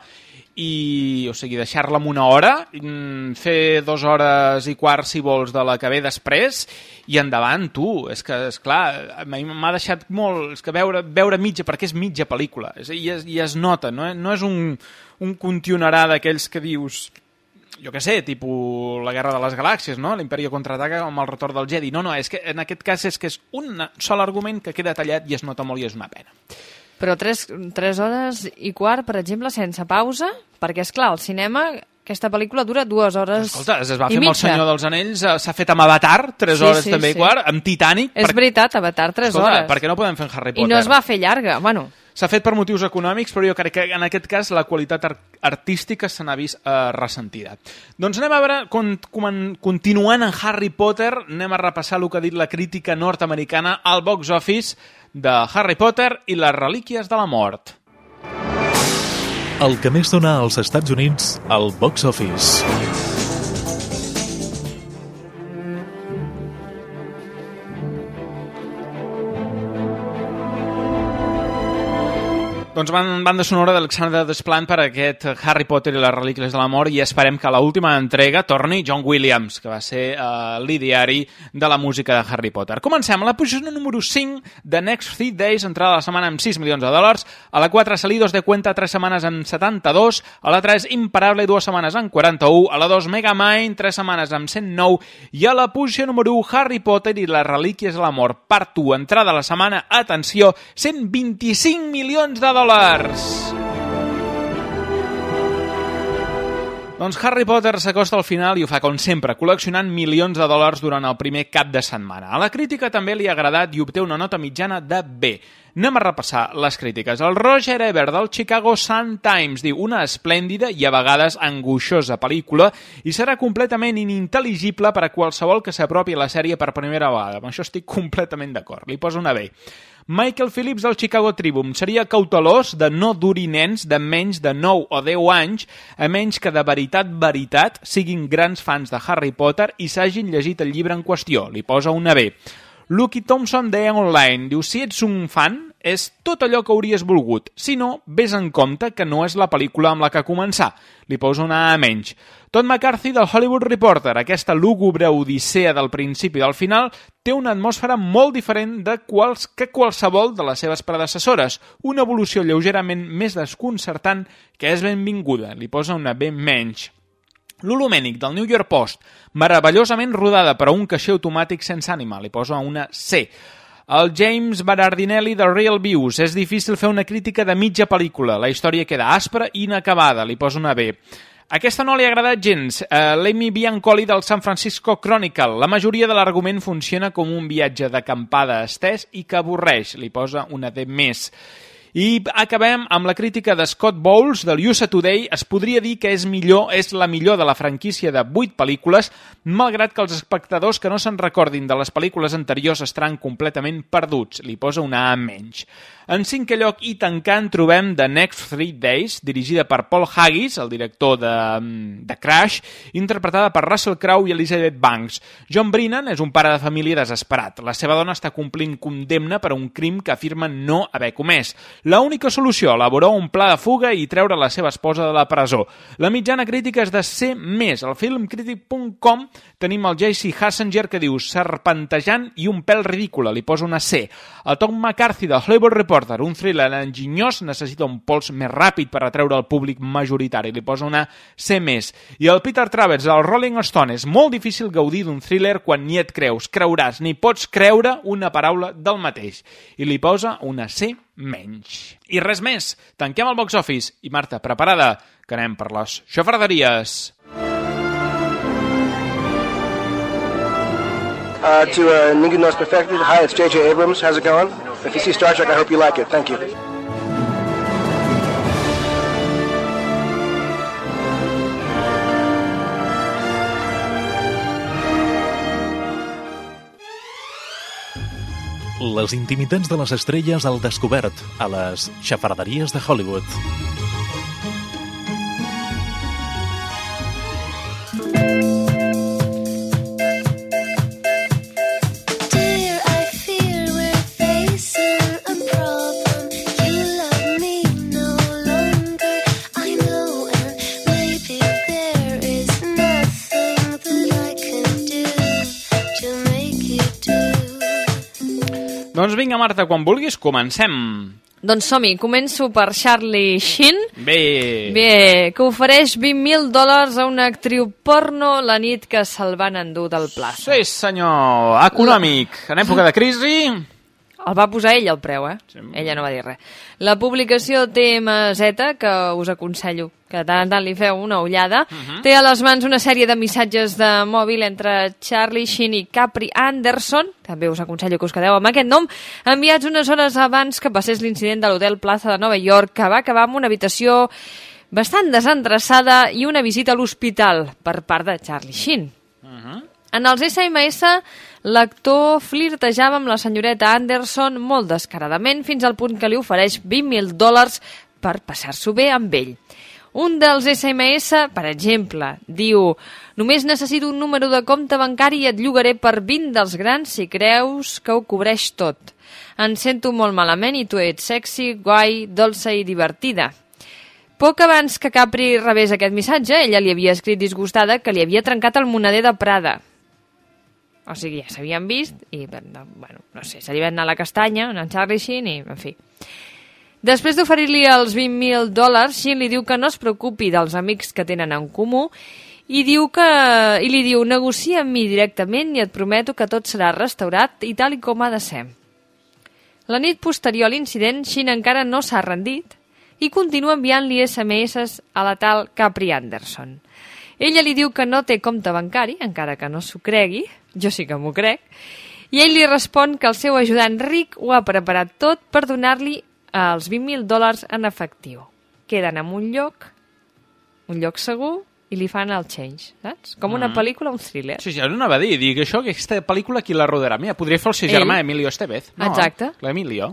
i, o sigui, deixar-la en una hora, mm, fer dues hores i quart, si vols, de la que ve després, i endavant, tu. És que, és clar, m'ha deixat molt... És que veure, veure mitja, perquè és mitja pel·lícula, és, i, es, i es nota, no, no és un, un contionarà d'aquells que dius jo que sé, tipus la Guerra de les Galàxies, no? L'Imperio contraataca amb el retorn del Jedi. No, no, és que en aquest cas és que és un sol argument que queda tallat i es nota molt i és una pena. Però tres, tres hores i quart, per exemple, sense pausa, perquè, és clar, al cinema aquesta pel·lícula dura dues hores Escolta, es va i fer amb el. Senyor dels Anells, eh, s'ha fet amb Avatar, 3 Sí, hores sí, també sí. i quart, amb Titanic... És veritat, Avatar, tres Escolta, hores. per què no podem fer Harry I Potter? no es va fer llarga, bueno... S'ha fet per motius econòmics, però jo crec que en aquest cas la qualitat ar artística se n'ha vist eh, ressentida. Doncs anem a veure, con con continuant en Harry Potter, anem a repassar el que ha dit la crítica nord-americana al box office de Harry Potter i les relíquies de la mort. El que més dona als Estats Units al box office. Doncs van, banda sonora d'Alexander Desplant per aquest Harry Potter i les relíquies de la mort i esperem que a l'última entrega torni John Williams, que va ser uh, l'ideari de la música de Harry Potter. Comencem. La posició número 5 de Next Three Days, entrada a la setmana amb 6 milions de dòlars, a la 4 Salidos de Cuenta, 3 setmanes amb 72, a la 3 Imparable, 2 setmanes amb 41, a la 2 Megamind, 3 setmanes amb 109, i a la posició número 1 Harry Potter i les relíquies de la mort, part 1, entrada a la setmana, atenció, 125 milions de dòlars. Doncs Harry Potter s'acosta al final i ho fa com sempre, col·leccionant milions de dòlars durant el primer cap de setmana. A la crítica també li ha agradat i obté una nota mitjana de B. Anem a repassar les crítiques. El Roger Ebert del Chicago Sun-Times diu una esplèndida i a vegades angoixosa pel·lícula i serà completament inintel·ligible per a qualsevol que s'apropi a la sèrie per primera vegada. Amb això estic completament d'acord. Li poso una B. Michael Phillips del Chicago Tribune seria cautelós de no dur nens de menys de 9 o 10 anys a menys que de veritat, veritat, siguin grans fans de Harry Potter i s'hagin llegit el llibre en qüestió. Li posa una B. Lucky Thompson de Online diu, si ets un fan, és tot allò que hauries volgut. Si no, vés en compte que no és la pel·lícula amb la que començar. Li poso una A menys. Todd McCarthy del Hollywood Reporter, aquesta lúgubre odissea del principi del final, té una atmosfera molt diferent de quals, que qualsevol de les seves predecessores, una evolució lleugerament més desconcertant que és benvinguda. Li posa una B menys. L'Holomènic del New York Post, meravellosament rodada per a un caixer automàtic sense ànima, li posa una C. El James Berardinelli de Real Views, és difícil fer una crítica de mitja pel·lícula, la història queda aspra i inacabada, li posa una B. Aquesta no li ha agradat gens. Uh, L'Amy Biancoli del San Francisco Chronicle. La majoria de l'argument funciona com un viatge d'acampada estès i que avorreix. Li posa una D més. I acabem amb la crítica de Scott Bowles del USA Today. Es podria dir que és millor és la millor de la franquícia de 8 pel·lícules, malgrat que els espectadors que no se'n recordin de les pel·lícules anteriors estaran completament perduts. Li posa una A menys. En cinquè lloc i tancant trobem The Next Three Days, dirigida per Paul Haggis, el director de, de Crash, interpretada per Russell Crowe i Elizabeth Banks. John Brennan és un pare de família desesperat. La seva dona està complint condemna per un crim que afirma no haver comès. La única solució, elaborar un pla de fuga i treure la seva esposa de la presó. La mitjana crítica és de C+. Al filmcritic.com tenim el J.C. Hassinger que diu serpentejant i un pèl ridícula, li posa una C. El Tom McCarthy del Hollywood Report Reporter, un thriller enginyós, necessita un pols més ràpid per atreure el públic majoritari. Li posa una C+. I el Peter Travers, del Rolling Stone, és molt difícil gaudir d'un thriller quan ni et creus, creuràs, ni pots creure una paraula del mateix. I li posa una C menys. I res més, tanquem el box office. I Marta, preparada, que anem per les xafarderies. Uh, to uh, Ningu Knows Perfected, hi, it's J.J. Abrams. How's it going? If you see Star Trek, I hope you like it. Thank you. Les intimitats de les estrelles al descobert a les xafarderies de Hollywood. Marta, quan vulguis, comencem. Doncs som-hi, començo per Charlie Sheen. Bé. Bé, que ofereix 20.000 dòlars a una actriu porno la nit que se'l van endur del plaça. Sí, senyor. Econòmic. En època de crisi... El va posar ell el preu, eh? Sí. Ella no va dir res. La publicació TMZ, que us aconsello que de tant en tant li feu una ullada, uh -huh. té a les mans una sèrie de missatges de mòbil entre Charlie Sheen i Capri Anderson, també us aconsello que us quedeu amb aquest nom, enviats unes hores abans que passés l'incident de l'hotel Plaza de Nova York, que va acabar amb una habitació bastant desendreçada i una visita a l'hospital per part de Charlie Sheen. Uh -huh. En els SMS, l'actor flirtejava amb la senyoreta Anderson molt descaradament fins al punt que li ofereix 20.000 dòlars per passar-s'ho bé amb ell. Un dels SMS, per exemple, diu només necessito un número de compte bancari i et llogaré per 20 dels grans si creus que ho cobreix tot. Em sento molt malament i tu ets sexy, guai, dolça i divertida. Poc abans que Capri rebés aquest missatge, ella li havia escrit disgustada que li havia trencat el moneder de Prada. O sigui, ja s'havien vist i, bueno, no sé, se li va anar la castanya, en Charlie Sheen i, en fi... Després d'oferir-li els 20.000 dòlars, Shin li diu que no es preocupi dels amics que tenen en comú i, diu que, i li diu negocia amb mi directament i et prometo que tot serà restaurat i tal i com ha de ser. La nit posterior a l'incident, Shin encara no s'ha rendit i continua enviant-li SMS a la tal Capri Anderson. Ella li diu que no té compte bancari, encara que no s'ho cregui, jo sí que m'ho crec, i ell li respon que el seu ajudant ric ho ha preparat tot per donar-li els 20.000 dòlars en efectiu. Queden en un lloc, un lloc segur, i li fan el change, saps? Com una mm. pel·lícula, un thriller. Sí, sí, ara anava a dir, dic, això, aquesta pel·lícula qui la rodarà? Mira, podria fer el seu germà, Emilio Estevez. No, Exacte. L'Emilio.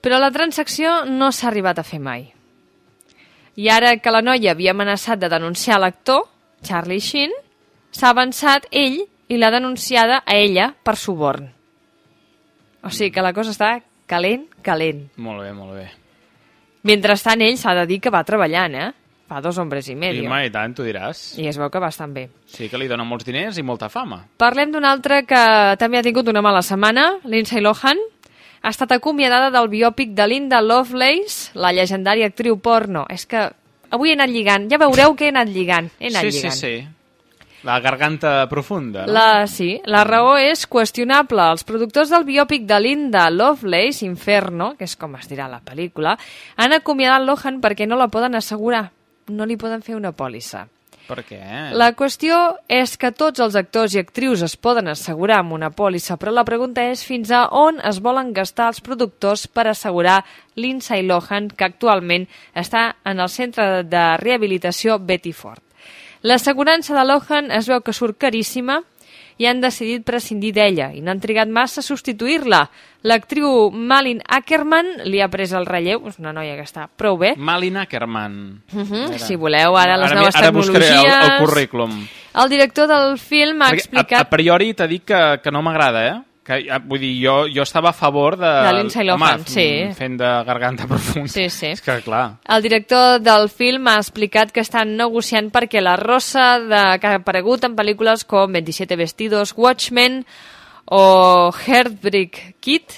Però la transacció no s'ha arribat a fer mai. I ara que la noia havia amenaçat de denunciar l'actor, Charlie Sheen, s'ha avançat ell i l'ha denunciada a ella per suborn. O sigui que la cosa està calent, calent. Molt bé, molt bé. Mentrestant, ell s'ha de dir que va treballant, eh? Fa dos hombres i I, medio. mai tant, tu diràs. I es veu que bastant bé. Sí que li dona molts diners i molta fama. Parlem d'un altre que també ha tingut una mala setmana, Lindsay Lohan. Ha estat acomiadada del biòpic de Linda Lovelace, la llegendària actriu porno. És que avui he anat lligant. Ja veureu que he anat lligant. He anat sí, lligant. sí, sí. La garganta profunda, no? La, sí, la raó és qüestionable. Els productors del biòpic de Linda Lovelace, Inferno, que és com es dirà la pel·lícula, han acomiadat Lohan perquè no la poden assegurar. No li poden fer una pòlissa. Per què? La qüestió és que tots els actors i actrius es poden assegurar amb una pòlissa, però la pregunta és fins a on es volen gastar els productors per assegurar Lindsay Lohan, que actualment està en el centre de rehabilitació Betty Ford. L'assegurança de Lohan es veu que surt caríssima i han decidit prescindir d'ella i no han trigat massa a substituir-la. L'actriu Malin Ackerman li ha pres el relleu, és una noia que està prou bé. Malin Ackerman. Uh -huh, Mira. si voleu, ara les ara, noves ara buscaré tecnologies... el, el currículum. El director del film ha Perquè explicat... A, a priori t'ha dit que, que no m'agrada, eh? Que, ah, vull dir, jo, jo estava a favor de... De Lindsay Lohan, home, sí. fent de garganta profunda. Sí, sí. És que, clar... El director del film ha explicat que estan negociant perquè la rossa de, que ha aparegut en pel·lícules com 27 vestidos, Watchmen o Heartbreak Kid,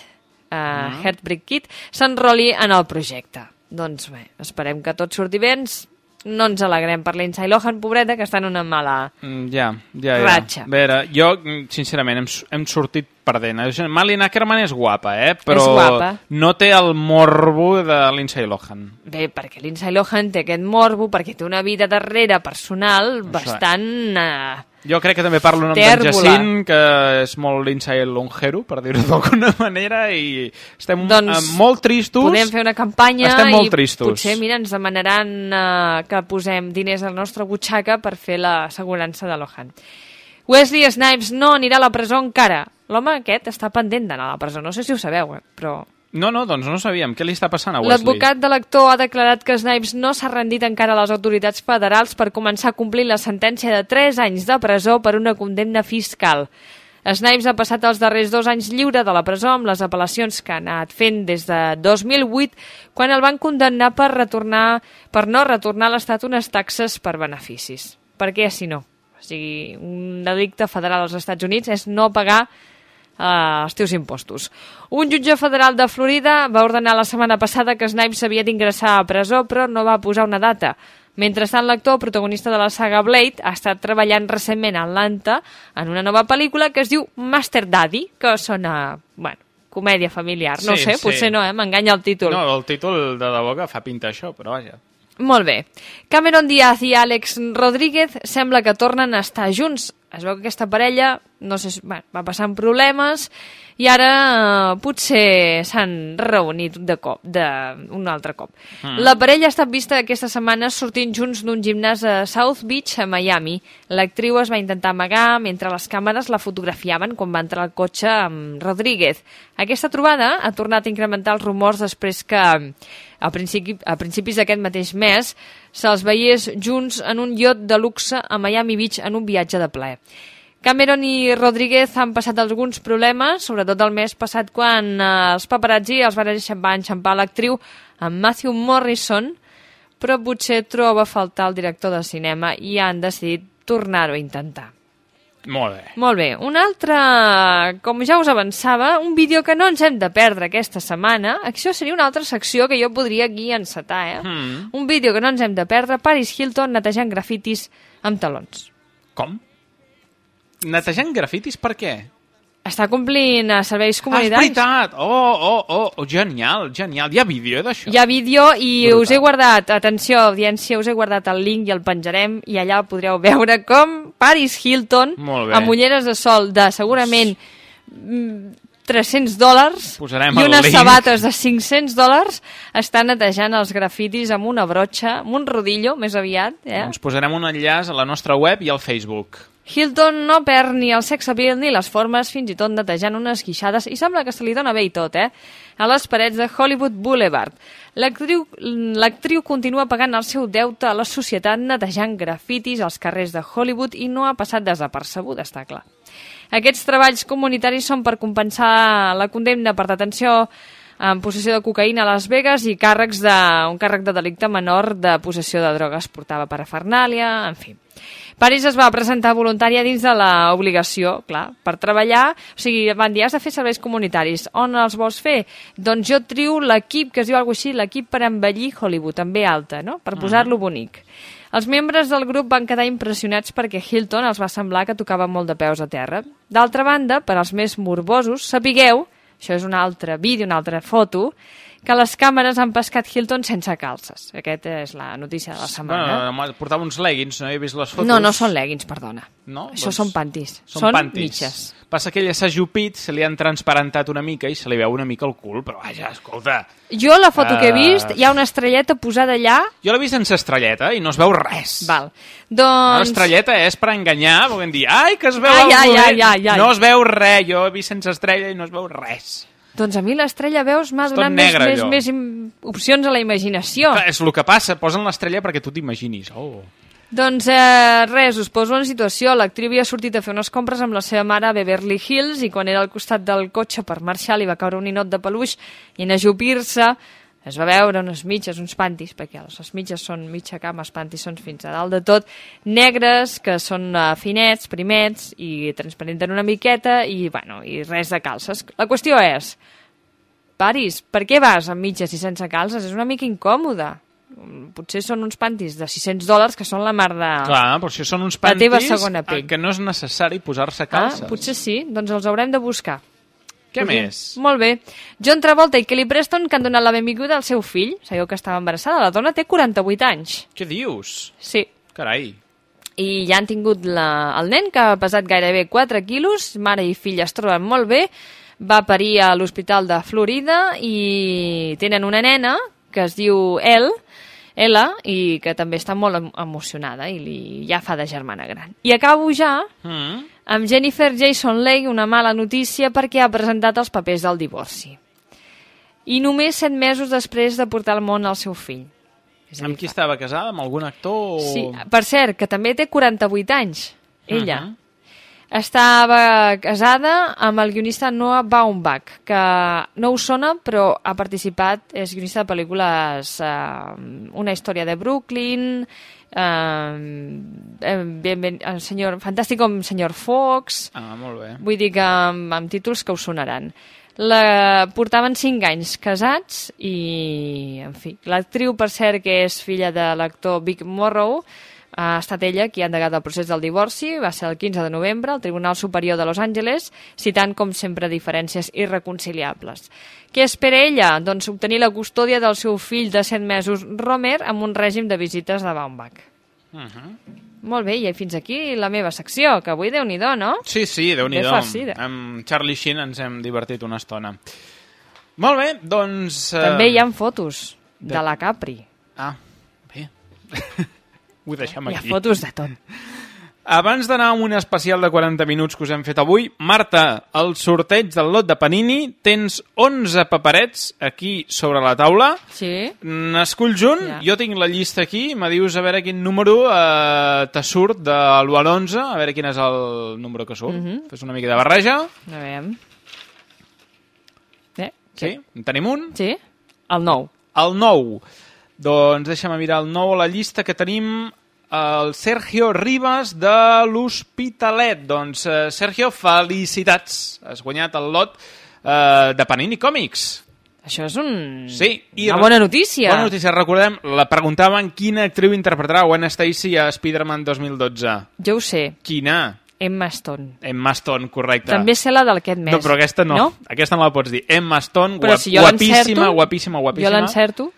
uh, Mm. Heartbreak Kid, s'enroli en el projecte. Doncs bé, esperem que tot surti bé. No ens alegrem per Lindsay Lohan, pobreta, que està en una mala... Mm, Ja, ja, ja. Ratxa. A veure, jo, mm, sincerament, hem, hem sortit perdent. Malin Ackerman és guapa, eh? Però És guapa. no té el morbo de Lindsay Lohan. Bé, perquè Lindsay Lohan té aquest morbo, perquè té una vida darrere personal bastant... Eh, Jo crec que també parlo en nom d'en Tèrbola. Jacint, que és molt Lindsay Longero, per dir-ho d'alguna manera, i estem Doncs eh, molt tristos. Podem fer una campanya Estem molt i tristos. potser, mira, ens demanaran eh, que posem diners a la nostra butxaca per fer l'assegurança de Lohan. Wesley Snipes no anirà a la presó encara. L'home aquest està pendent d'anar a la presó. No sé si ho sabeu, eh, però... No, no, doncs no sabíem. Què li està passant a Wesley? L'advocat de l'actor ha declarat que Snipes no s'ha rendit encara a les autoritats federals per començar a complir la sentència de 3 anys de presó per una condemna fiscal. Snipes ha passat els darrers dos anys lliure de la presó amb les apel·lacions que ha anat fent des de 2008 quan el van condemnar per, retornar, per no retornar a l'Estat unes taxes per beneficis. Per què, si no? O sigui, un delicte federal als Estats Units és no pagar eh, els teus impostos. Un jutge federal de Florida va ordenar la setmana passada que Snipes havia d'ingressar a presó, però no va posar una data. Mentrestant, l'actor protagonista de la saga Blade ha estat treballant recentment a Atlanta en una nova pel·lícula que es diu Master Daddy, que sona, bueno, comèdia familiar. No Sí, sé, sí. potser no, eh? m'enganya el títol. No, el títol de debò que fa pinta això, però vaja. Molt bé. Cameron Diaz i Àlex Rodríguez sembla que tornen a estar junts. Es veu que aquesta parella no sé, bueno, va passant problemes i ara eh, potser s'han reunit de cop, de, un altre cop. Mm. La parella ha estat vista aquesta setmana sortint junts d'un gimnàs a South Beach, a Miami. L'actriu es va intentar amagar mentre les càmeres la fotografiaven quan va entrar al cotxe amb Rodríguez. Aquesta trobada ha tornat a incrementar els rumors després que a, principi, a principis d'aquest mateix mes se'ls veiés junts en un iot de luxe a Miami Beach en un viatge de plaer. Cameron i Rodríguez han passat alguns problemes, sobretot el mes passat quan eh, els paparazzi els van enxampar, l'actriu amb Matthew Morrison, però potser troba a faltar el director de cinema i han decidit tornar-ho a intentar. Molt bé. Molt bé, un altre, com ja us avançava, un vídeo que no ens hem de perdre aquesta setmana. Això seria una altra secció que jo podria aquí encetar, eh? Mm. Un vídeo que no ens hem de perdre, Paris Hilton netejant grafitis amb talons. Com? Netejant grafitis per què? Està complint eh, serveis Ah, és comunitaris. veritat! Oh, oh, oh, oh, genial, genial. Hi ha vídeo d'això? Hi ha vídeo i Brutal. us he guardat, atenció, audiència, us he guardat el link i el penjarem i allà podreu veure com Paris Hilton, amb ulleres de sol de segurament mm, 300 dòlars Posarem i unes link. sabates de 500 dòlars, està netejant els grafitis amb una brotxa, amb un rodillo, més aviat. Eh? Ens posarem un enllaç a la nostra web i al Facebook. Hilton no perd ni el sex appeal ni les formes, fins i tot netejant unes guixades, i sembla que se li dona bé i tot, eh? A les parets de Hollywood Boulevard. L'actriu continua pagant el seu deute a la societat netejant grafitis als carrers de Hollywood i no ha passat desapercebuda, està clar. Aquests treballs comunitaris són per compensar la condemna per detenció en possessió de cocaïna a Las Vegas i càrrecs de, un càrrec de delicte menor de possessió de drogues. Portava parafernàlia, en fi. Paris es va presentar voluntària dins de l'obligació, clar, per treballar. O sigui, van dir, has de fer serveis comunitaris. On els vols fer? Doncs jo trio l'equip, que es diu alguna així, l'equip per embellir Hollywood, també alta, no? Per posar-lo bonic. Els membres del grup van quedar impressionats perquè Hilton els va semblar que tocava molt de peus a terra. D'altra banda, per als més morbosos, sapigueu, això és un altre vídeo, una altra foto, que les càmeres han pescat Hilton sense calces. Aquesta és la notícia de la setmana. Bueno, portava uns leggings, no? He vist les fotos. No, no són leggings, perdona. No? Això són pantis. Són, Són pantis. mitges. Passa que ella s'ha jupit, se li han transparentat una mica i se li veu una mica el cul, però vaja, escolta... Jo, la foto que he Ah. vist, hi ha una estrelleta posada allà. Jo l'he vist sense estrelleta i no es veu res. Val. Doncs... Doncs... L'estrelleta és per enganyar, volem dir, ai, que es veu Ai, ai, ai, ai, ai. No es veu res, jo he vist sense estrella i no es veu res. Doncs a mi l'estrella, veus, m'ha donat més, negre, més, allò. més im- opcions a la imaginació. Clar, és el que passa, posen l'estrella perquè tu t'imaginis. Oh. Doncs eh, res, us poso una situació. L'actriu havia sortit a fer unes compres amb la seva mare a Beverly Hills i quan era al costat del cotxe per marxar li va caure un ninot de peluix i en ajupir-se es va veure unes mitges, uns pantis, perquè les mitges són mitja cama, els pantis són fins a dalt de tot, negres, que són uh, finets, primets, i transparenten una miqueta, i, bueno, i res de calces. La qüestió és, Paris, per què vas amb mitges i sense calces? És una mica incòmode. Potser són uns pantis de 600 dòlars que són la mar de... Clar, però si són uns pantis que no és necessari posar-se calces. Ah, potser sí, doncs els haurem de buscar. Què Podríem- més? Molt bé. John Travolta i Kelly Preston que han donat la benvinguda al seu fill. Sabeu que estava embarassada. La dona té 48 anys. Què dius? Sí. Carai. I ja han tingut la... el nen, que ha pesat gairebé 4 quilos. Mare i fill es troben molt bé. Va parir a l'Hospital de Florida i tenen una nena que es diu El, Ella, i que també està molt em- emocionada i li, ja fa de germana gran. I acabo ja Mm. Amb Jennifer Jason Leigh una mala notícia perquè ha presentat els papers del divorci. I només set mesos després de portar al món el seu fill. Amb qui estava casada? Amb algun actor? O... Sí, per cert, que també té 48 anys, ella. Mhm. Estava casada amb el guionista Noah Baumbach, que no us sona, però ha participat, és guionista de pel·lícules eh, Una història de Brooklyn, eh, ben, ben, el senyor, fantàstic com senyor Fox, Ah, molt bé. Vull dir que amb, amb títols que us sonaran. La, portaven 5 anys casats i, en fi, l'actriu, per cert, que és filla de l'actor Vic Morrow, ha estat ella qui ha endegat el procés del divorci, va ser el 15 de novembre, al Tribunal Superior de Los Angeles, citant, com sempre, diferències irreconciliables. Què espera ella? Doncs obtenir la custòdia del seu fill de 7 mesos, Romer, amb un règim de visites de Baumbach. Uh -huh. Molt bé, i fins aquí la meva secció, que avui déu nhi no? Sí, sí, déu nhi. Amb Charlie Sheen ens hem divertit una estona. Molt bé, doncs... eh, També hi ha fotos de, de- la Capri. Ah, bé. Ho deixem Hi ha aquí. fotos de tot. Abans d'anar amb un especial de 40 minuts que us hem fet avui, Marta, el sorteig del lot de Panini, tens 11 paperets aquí sobre la taula. Sí. N'esculls un, Ja. jo tinc la llista aquí, me dius a veure quin número eh, te surt de l'1 a l'11, a veure quin és el número que surt. Mhm. Fes una mica de barreja. A veure. Eh? Sí, en tenim un? Sí, el 9. El 9. Doncs deixa'm mirar el 9 a la llista que tenim el Sergio Ribas de l'Hospitalet. Doncs, eh, Sergio, felicitats. Has guanyat el lot eh, de Panini Còmics. Això és un... Sí. Una bona notícia. Bona notícia. Recordem, la preguntaven quina actriu interpretarà Gwen Stacy a Spider-Man 2012. Jo ho sé, Quina? Emma Stone. Emma Stone, correcte. També sé la d'aquest mes. No, però aquesta no. No? Aquesta no la pots dir. Emma Stone, Però guap, si guapíssima, guapíssima, guapíssima. Jo l'encerto.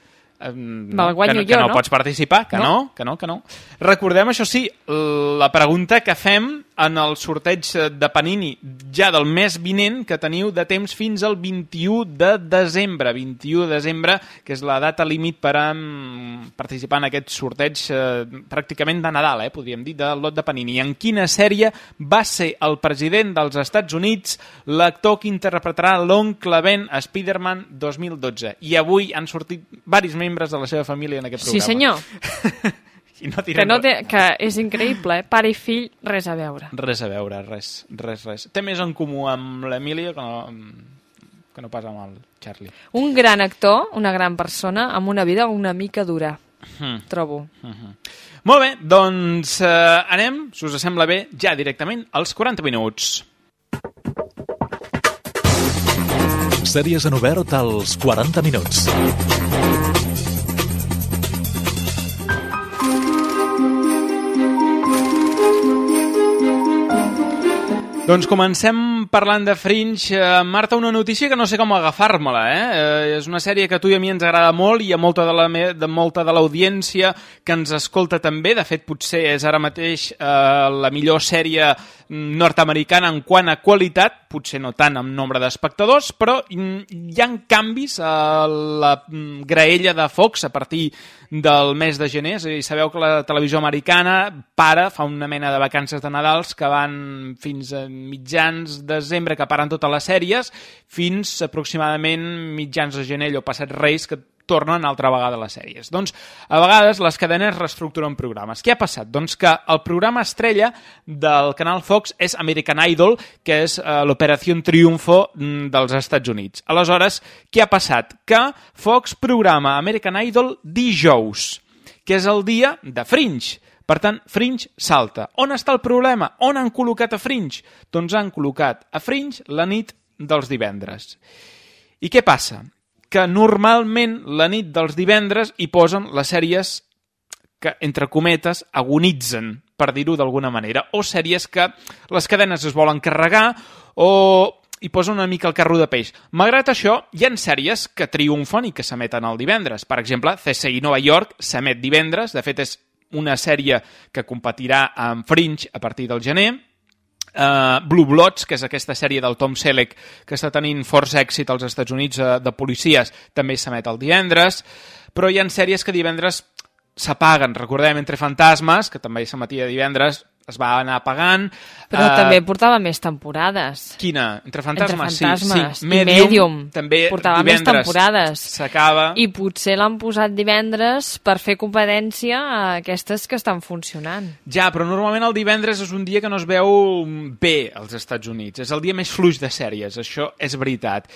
Que, no- que jo, no, no? pots participar, que no. No. que no, que no. Recordem, això sí, la pregunta que fem en el sorteig de Panini ja del mes vinent, que teniu de temps fins al 21 de desembre. 21 de desembre, que és la data límit per a participar en aquest sorteig eh, pràcticament de Nadal, eh, podríem dir, del lot de Panini. En quina sèrie va ser el president dels Estats Units l'actor que interpretarà l'oncle Ben a Spider-Man 2012? I avui han sortit varis membres de la seva família en aquest Sí, programa. senyor. I no Que, no té, que és increïble, eh? Pare i fill, res a veure. res a veure, res, res, res. Té més en comú amb l'Emília que no... que no pas amb el Charlie. Un gran actor, una gran persona, amb una vida una mica dura, Mm. trobo. Mm -hmm. Molt bé, doncs eh, anem, si us sembla bé, ja directament als 40 minuts. Sèries en obert als 40 minuts. Doncs comencem parlant de Fringe. Eh, Marta, una notícia que no sé com agafar-me-la, eh? eh? És una sèrie que a tu i a mi ens agrada molt i a molta de la me- de molta de l'audiència que ens escolta també. De fet, potser és ara mateix eh, la millor sèrie nord-americana en quant a qualitat, potser no tant en nombre d'espectadors, però mm, hi ha canvis a la mm, graella de Fox a partir del mes de gener, dir, sabeu que la televisió americana para, fa una mena de vacances de Nadals que van fins a mitjans desembre, que paren totes les sèries, fins aproximadament mitjans de gener, allò passat Reis, que tornen altra vegada a les sèries. Doncs, a vegades, les cadenes reestructuren programes. Què ha passat? Doncs que el programa estrella del canal Fox és American Idol, que és eh, l'Operació Triunfo mm, dels Estats Units. Aleshores, què ha passat? Que Fox programa American Idol dijous, que és el dia de Fringe. Per tant, Fringe salta. On està el problema? On han col·locat a Fringe? Doncs han col·locat a Fringe la nit dels divendres. I què passa? Que normalment la nit dels divendres hi posen les sèries que, entre cometes, agonitzen, per dir-ho d'alguna manera, o sèries que les cadenes es volen carregar o hi posen una mica el carro de peix. Malgrat això, hi ha sèries que triomfen i que s'emeten el divendres. Per exemple, CSI Nova York s'emet divendres, de fet és una sèrie que competirà amb Fringe a partir del gener, Uh, Blue Bloods, que és aquesta sèrie del Tom Selleck que està tenint força èxit als Estats Units uh, de policies, també s'emet el divendres, però hi ha sèries que divendres s'apaguen. Recordem Entre Fantasmes, que també s'emetia divendres, es va anar apagant. Però Eh, també portava més temporades. Quina? Entre Fantasmes? Entre Fantasmes sí, sí. i Medium. també Portava més temporades. S'acaba. I potser l'han posat divendres per fer competència a aquestes que estan funcionant. Ja, però normalment el divendres és un dia que no es veu bé als Estats Units. És el dia més fluix de sèries, això és veritat.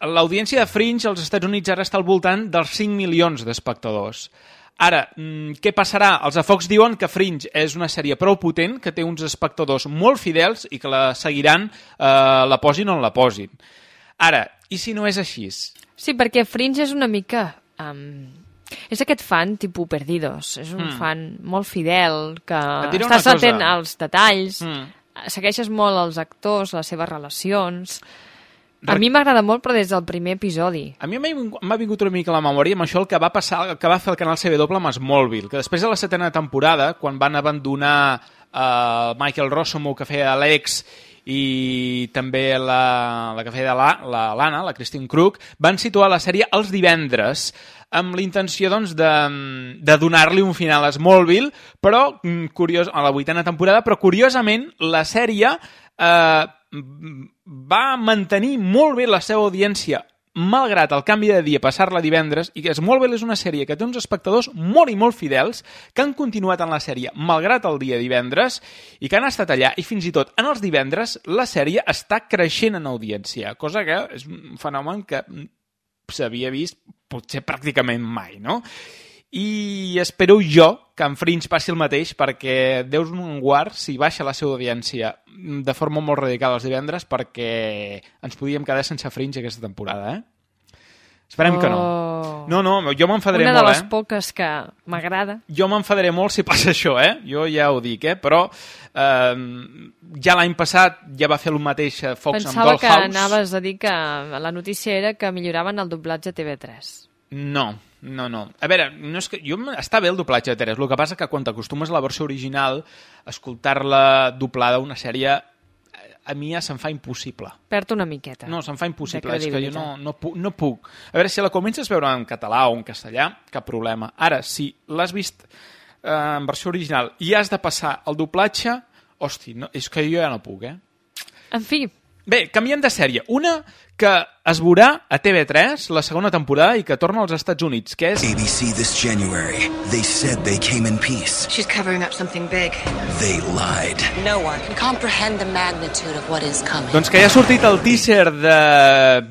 L'audiència de Fringe als Estats Units ara està al voltant dels 5 milions d'espectadors. Ara, mm, què passarà? Els Fox diuen que Fringe és una sèrie prou potent, que té uns espectadors molt fidels i que la seguiran, eh, la posin on la posin. Ara, i si no és així? Sí, perquè Fringe és una mica... Um, és aquest fan tipus Perdidos. És un Mm. fan molt fidel, que estàs atent als detalls, Mm. segueixes molt els actors, les seves relacions... A mi m'agrada molt, però des del primer episodi. A mi m'ha vingut- una mica a la memòria amb això el que va passar, el que va fer el canal CW amb Smallville, que després de la setena temporada, quan van abandonar eh, Michael Rossamo, que feia Alex, i també la, la que feia la- la- l'Anna, la, la Christine Krug, van situar la sèrie els divendres amb la intenció doncs, de, de donar-li un final a Smallville, però mm, curiós, a la vuitena temporada, però curiosament la sèrie eh, va mantenir molt bé la seva audiència malgrat el canvi de dia, passar-la divendres, i que Smallville és una sèrie que té uns espectadors molt i molt fidels que han continuat en la sèrie malgrat el dia divendres i que han estat allà, i fins i tot en els divendres la sèrie està creixent en audiència, cosa que és un fenomen que s'havia vist potser pràcticament mai, no? I espero jo que en Fringe passi el mateix perquè Déus un guard si baixa la seva audiència de forma molt radical els divendres perquè ens podíem quedar sense Fringe aquesta temporada, eh? Esperem que no. Oh. No, no, jo m'enfadaré Una de molt, les eh? poques que m'agrada. Jo m'enfadaré molt si passa això, eh? Jo ja ho dic, eh? Però eh, ja l'any passat ja va fer el mateix eh, Fox Pensava amb que Dollhouse. anaves a dir que la notícia era que milloraven el doblatge a TV3. No, no, no. A veure, no és que... jo, està bé el doblatge de Teres, el que passa que quan t'acostumes a la versió original, escoltar-la doblada una sèrie a mi ja se'm fa impossible. Perd una miqueta. No, se'm fa impossible, és que jo no, no, puc, no puc. A veure, si la comences a veure en català o en castellà, cap problema. Ara, si l'has vist eh, en versió original i has de passar el doblatge, hosti, no, és que jo ja no puc, eh? En fi, Bé, canviant de sèrie. Una que es veurà a TV3 la segona temporada i que torna als Estats Units, que és... ABC this January. They said they came in peace. She's covering up something big. They lied. No one can comprehend the magnitude of what is coming. Doncs que ja ha sortit el teaser de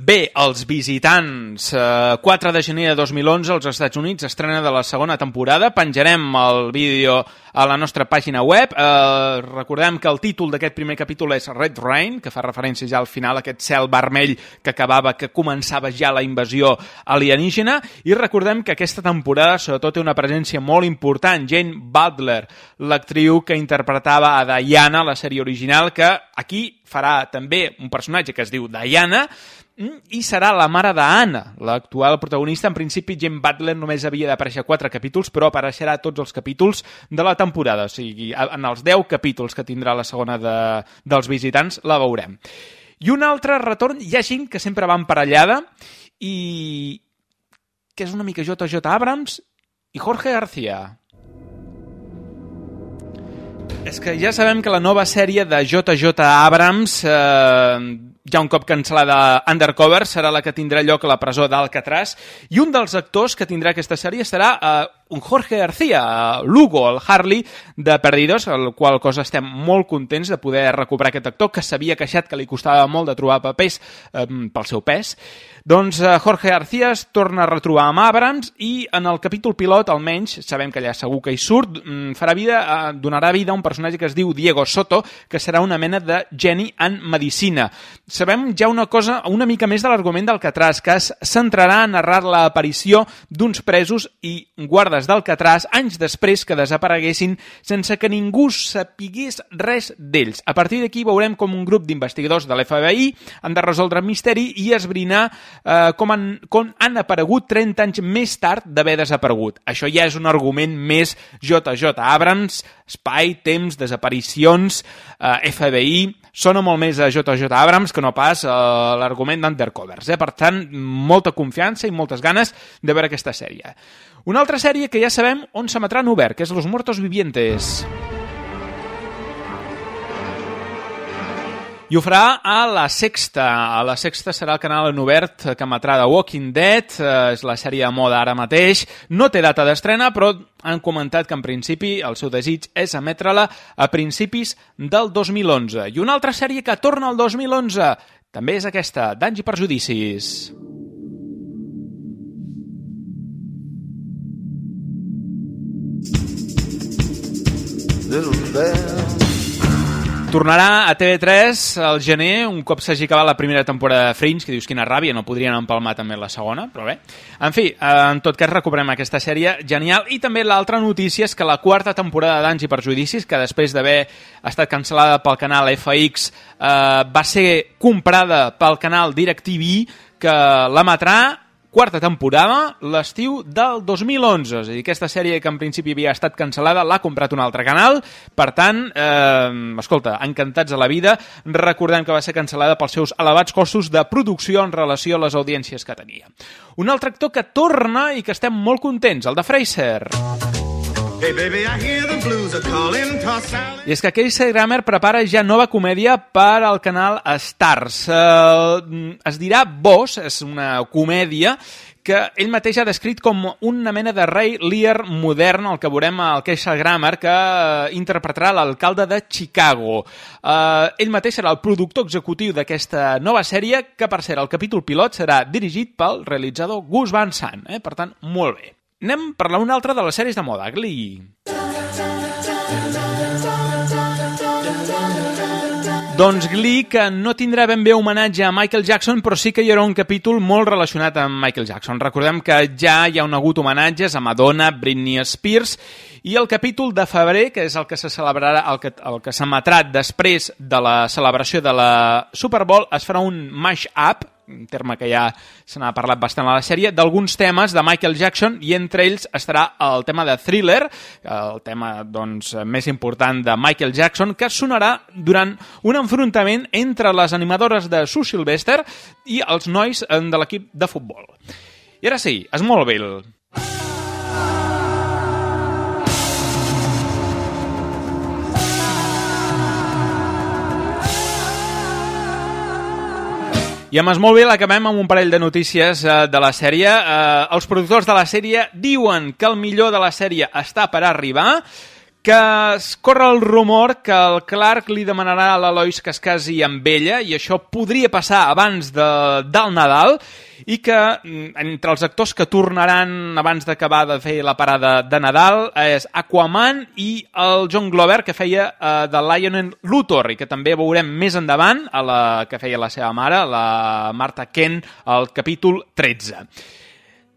Bé, els visitants. Eh, 4 de gener de 2011 als Estats Units estrena de la segona temporada. Penjarem el vídeo a la nostra pàgina web. Eh, recordem que el títol d'aquest primer capítol és Red Rain, que fa referència ja al final a aquest cel vermell que acabava, que començava ja la invasió alienígena. I recordem que aquesta temporada sobretot té una presència molt important. Jane Butler, l'actriu que interpretava a Diana, la sèrie original, que aquí farà també un personatge que es diu Diana, i serà la mare d'Anna, l'actual protagonista. En principi, Jane Butler només havia d'aparèixer quatre capítols, però apareixerà tots els capítols de la temporada. O sigui, en els 10 capítols que tindrà la segona de, dels visitants la veurem. I un altre retorn, hi ha gent que sempre va emparellada i que és una mica J.J. Abrams i Jorge García. És que ja sabem que la nova sèrie de J.J. Abrams, eh, ja un cop cancel·lada Undercover, serà la que tindrà lloc a la presó d'Alcatraz, i un dels actors que tindrà aquesta sèrie serà eh, un Jorge García, Lugo, el Harley de Perdidos, el qual cosa estem molt contents de poder recuperar aquest actor que s'havia queixat que li costava molt de trobar papers eh, pel seu pes. Doncs eh, Jorge García es torna a retrobar amb Abrams i en el capítol pilot, almenys, sabem que allà segur que hi surt, mm, farà vida, eh, donarà vida a un personatge que es diu Diego Soto, que serà una mena de geni en medicina. Sabem ja una cosa, una mica més de l'argument d'Alcatraz, que es centrarà a narrar l'aparició d'uns presos i guardes Terres d'Alcatràs anys després que desapareguessin sense que ningú sapigués res d'ells. A partir d'aquí veurem com un grup d'investigadors de l'FBI han de resoldre el misteri i esbrinar eh, com, han, com han aparegut 30 anys més tard d'haver desaparegut. Això ja és un argument més JJ Abrams, espai, temps, desaparicions, eh, FBI... Sona molt més a JJ Abrams que no pas a l'argument d'Undercovers. Eh? Per tant, molta confiança i moltes ganes de veure aquesta sèrie. Una altra sèrie que ja sabem on s'emetrà en obert, que és Los Muertos Vivientes. I ho farà a la Sexta. A la Sexta serà el canal en obert que emetrà The Walking Dead, eh, és la sèrie de moda ara mateix. No té data d'estrena, però han comentat que en principi el seu desig és emetre-la a principis del 2011. I una altra sèrie que torna al 2011 també és aquesta, Danys i perjudicis. Tornarà a TV3 al gener, un cop s'hagi acabat la primera temporada de Fringe, que dius quina ràbia, no podrien empalmar també la segona, però bé. En fi, en tot cas recuperem aquesta sèrie genial. I també l'altra notícia és que la quarta temporada d'Anys i Perjudicis, que després d'haver estat cancel·lada pel canal FX, eh, va ser comprada pel canal DirecTV, que l'emetrà quarta temporada, l'estiu del 2011. És a dir, aquesta sèrie que en principi havia estat cancel·lada l'ha comprat un altre canal. Per tant, eh, escolta, encantats de la vida. Recordem que va ser cancel·lada pels seus elevats costos de producció en relació a les audiències que tenia. Un altre actor que torna i que estem molt contents, el de Fraser. Hey baby, I hear the blues are calling, toss I és que Casey Grammer prepara ja nova comèdia per al canal Stars. Uh, es dirà Boss, és una comèdia que ell mateix ha descrit com una mena de rei Lear modern, el que veurem al Casey Grammer, que uh, interpretarà l'alcalde de Chicago. Uh, ell mateix serà el productor executiu d'aquesta nova sèrie, que per ser el capítol pilot serà dirigit pel realitzador Gus Van Sant. Eh? Per tant, molt bé. Anem a parlar una altra de les sèries de moda, Glee. Doncs Glee, que no tindrà ben bé homenatge a Michael Jackson, però sí que hi haurà un capítol molt relacionat amb Michael Jackson. Recordem que ja hi ha hagut homenatges a Madonna, Britney Spears, i el capítol de febrer, que és el que se celebrarà, el que, el que s'emetrà després de la celebració de la Super Bowl, es farà un mash-up, un terme que ja se n'ha parlat bastant a la sèrie, d'alguns temes de Michael Jackson i entre ells estarà el tema de Thriller, el tema doncs, més important de Michael Jackson, que sonarà durant un enfrontament entre les animadores de Sue Sylvester i els nois de l'equip de futbol. I ara sí, Smallville. I amb Smallville acabem amb un parell de notícies eh, de la sèrie. Eh, els productors de la sèrie diuen que el millor de la sèrie està per arribar, que es corre el rumor que el Clark li demanarà a la Lois que es casi amb ella i això podria passar abans de, del Nadal i que mm, entre els actors que tornaran abans d'acabar de fer la parada de Nadal és Aquaman i el John Glover que feia uh, de Lionel Luthor i que també veurem més endavant a la que feia la seva mare, la Marta Kent, al capítol 13.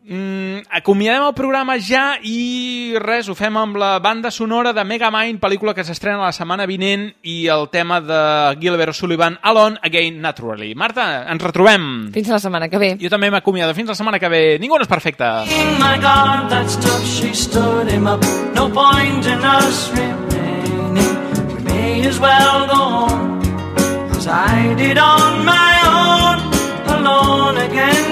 Mm, acomiadem el programa ja i res, ho fem amb la banda sonora de Megamind, pel·lícula que s'estrena la setmana vinent i el tema de Gilbert Sullivan, Alone Again Naturally. Marta, ens retrobem. Fins la setmana que ve. Jo també m'acomiado. Fins la setmana que ve. Ningú no és perfecte. My God, that stuff she stood him up. No point in us remaining. We may as well go on as I did on my own, alone again.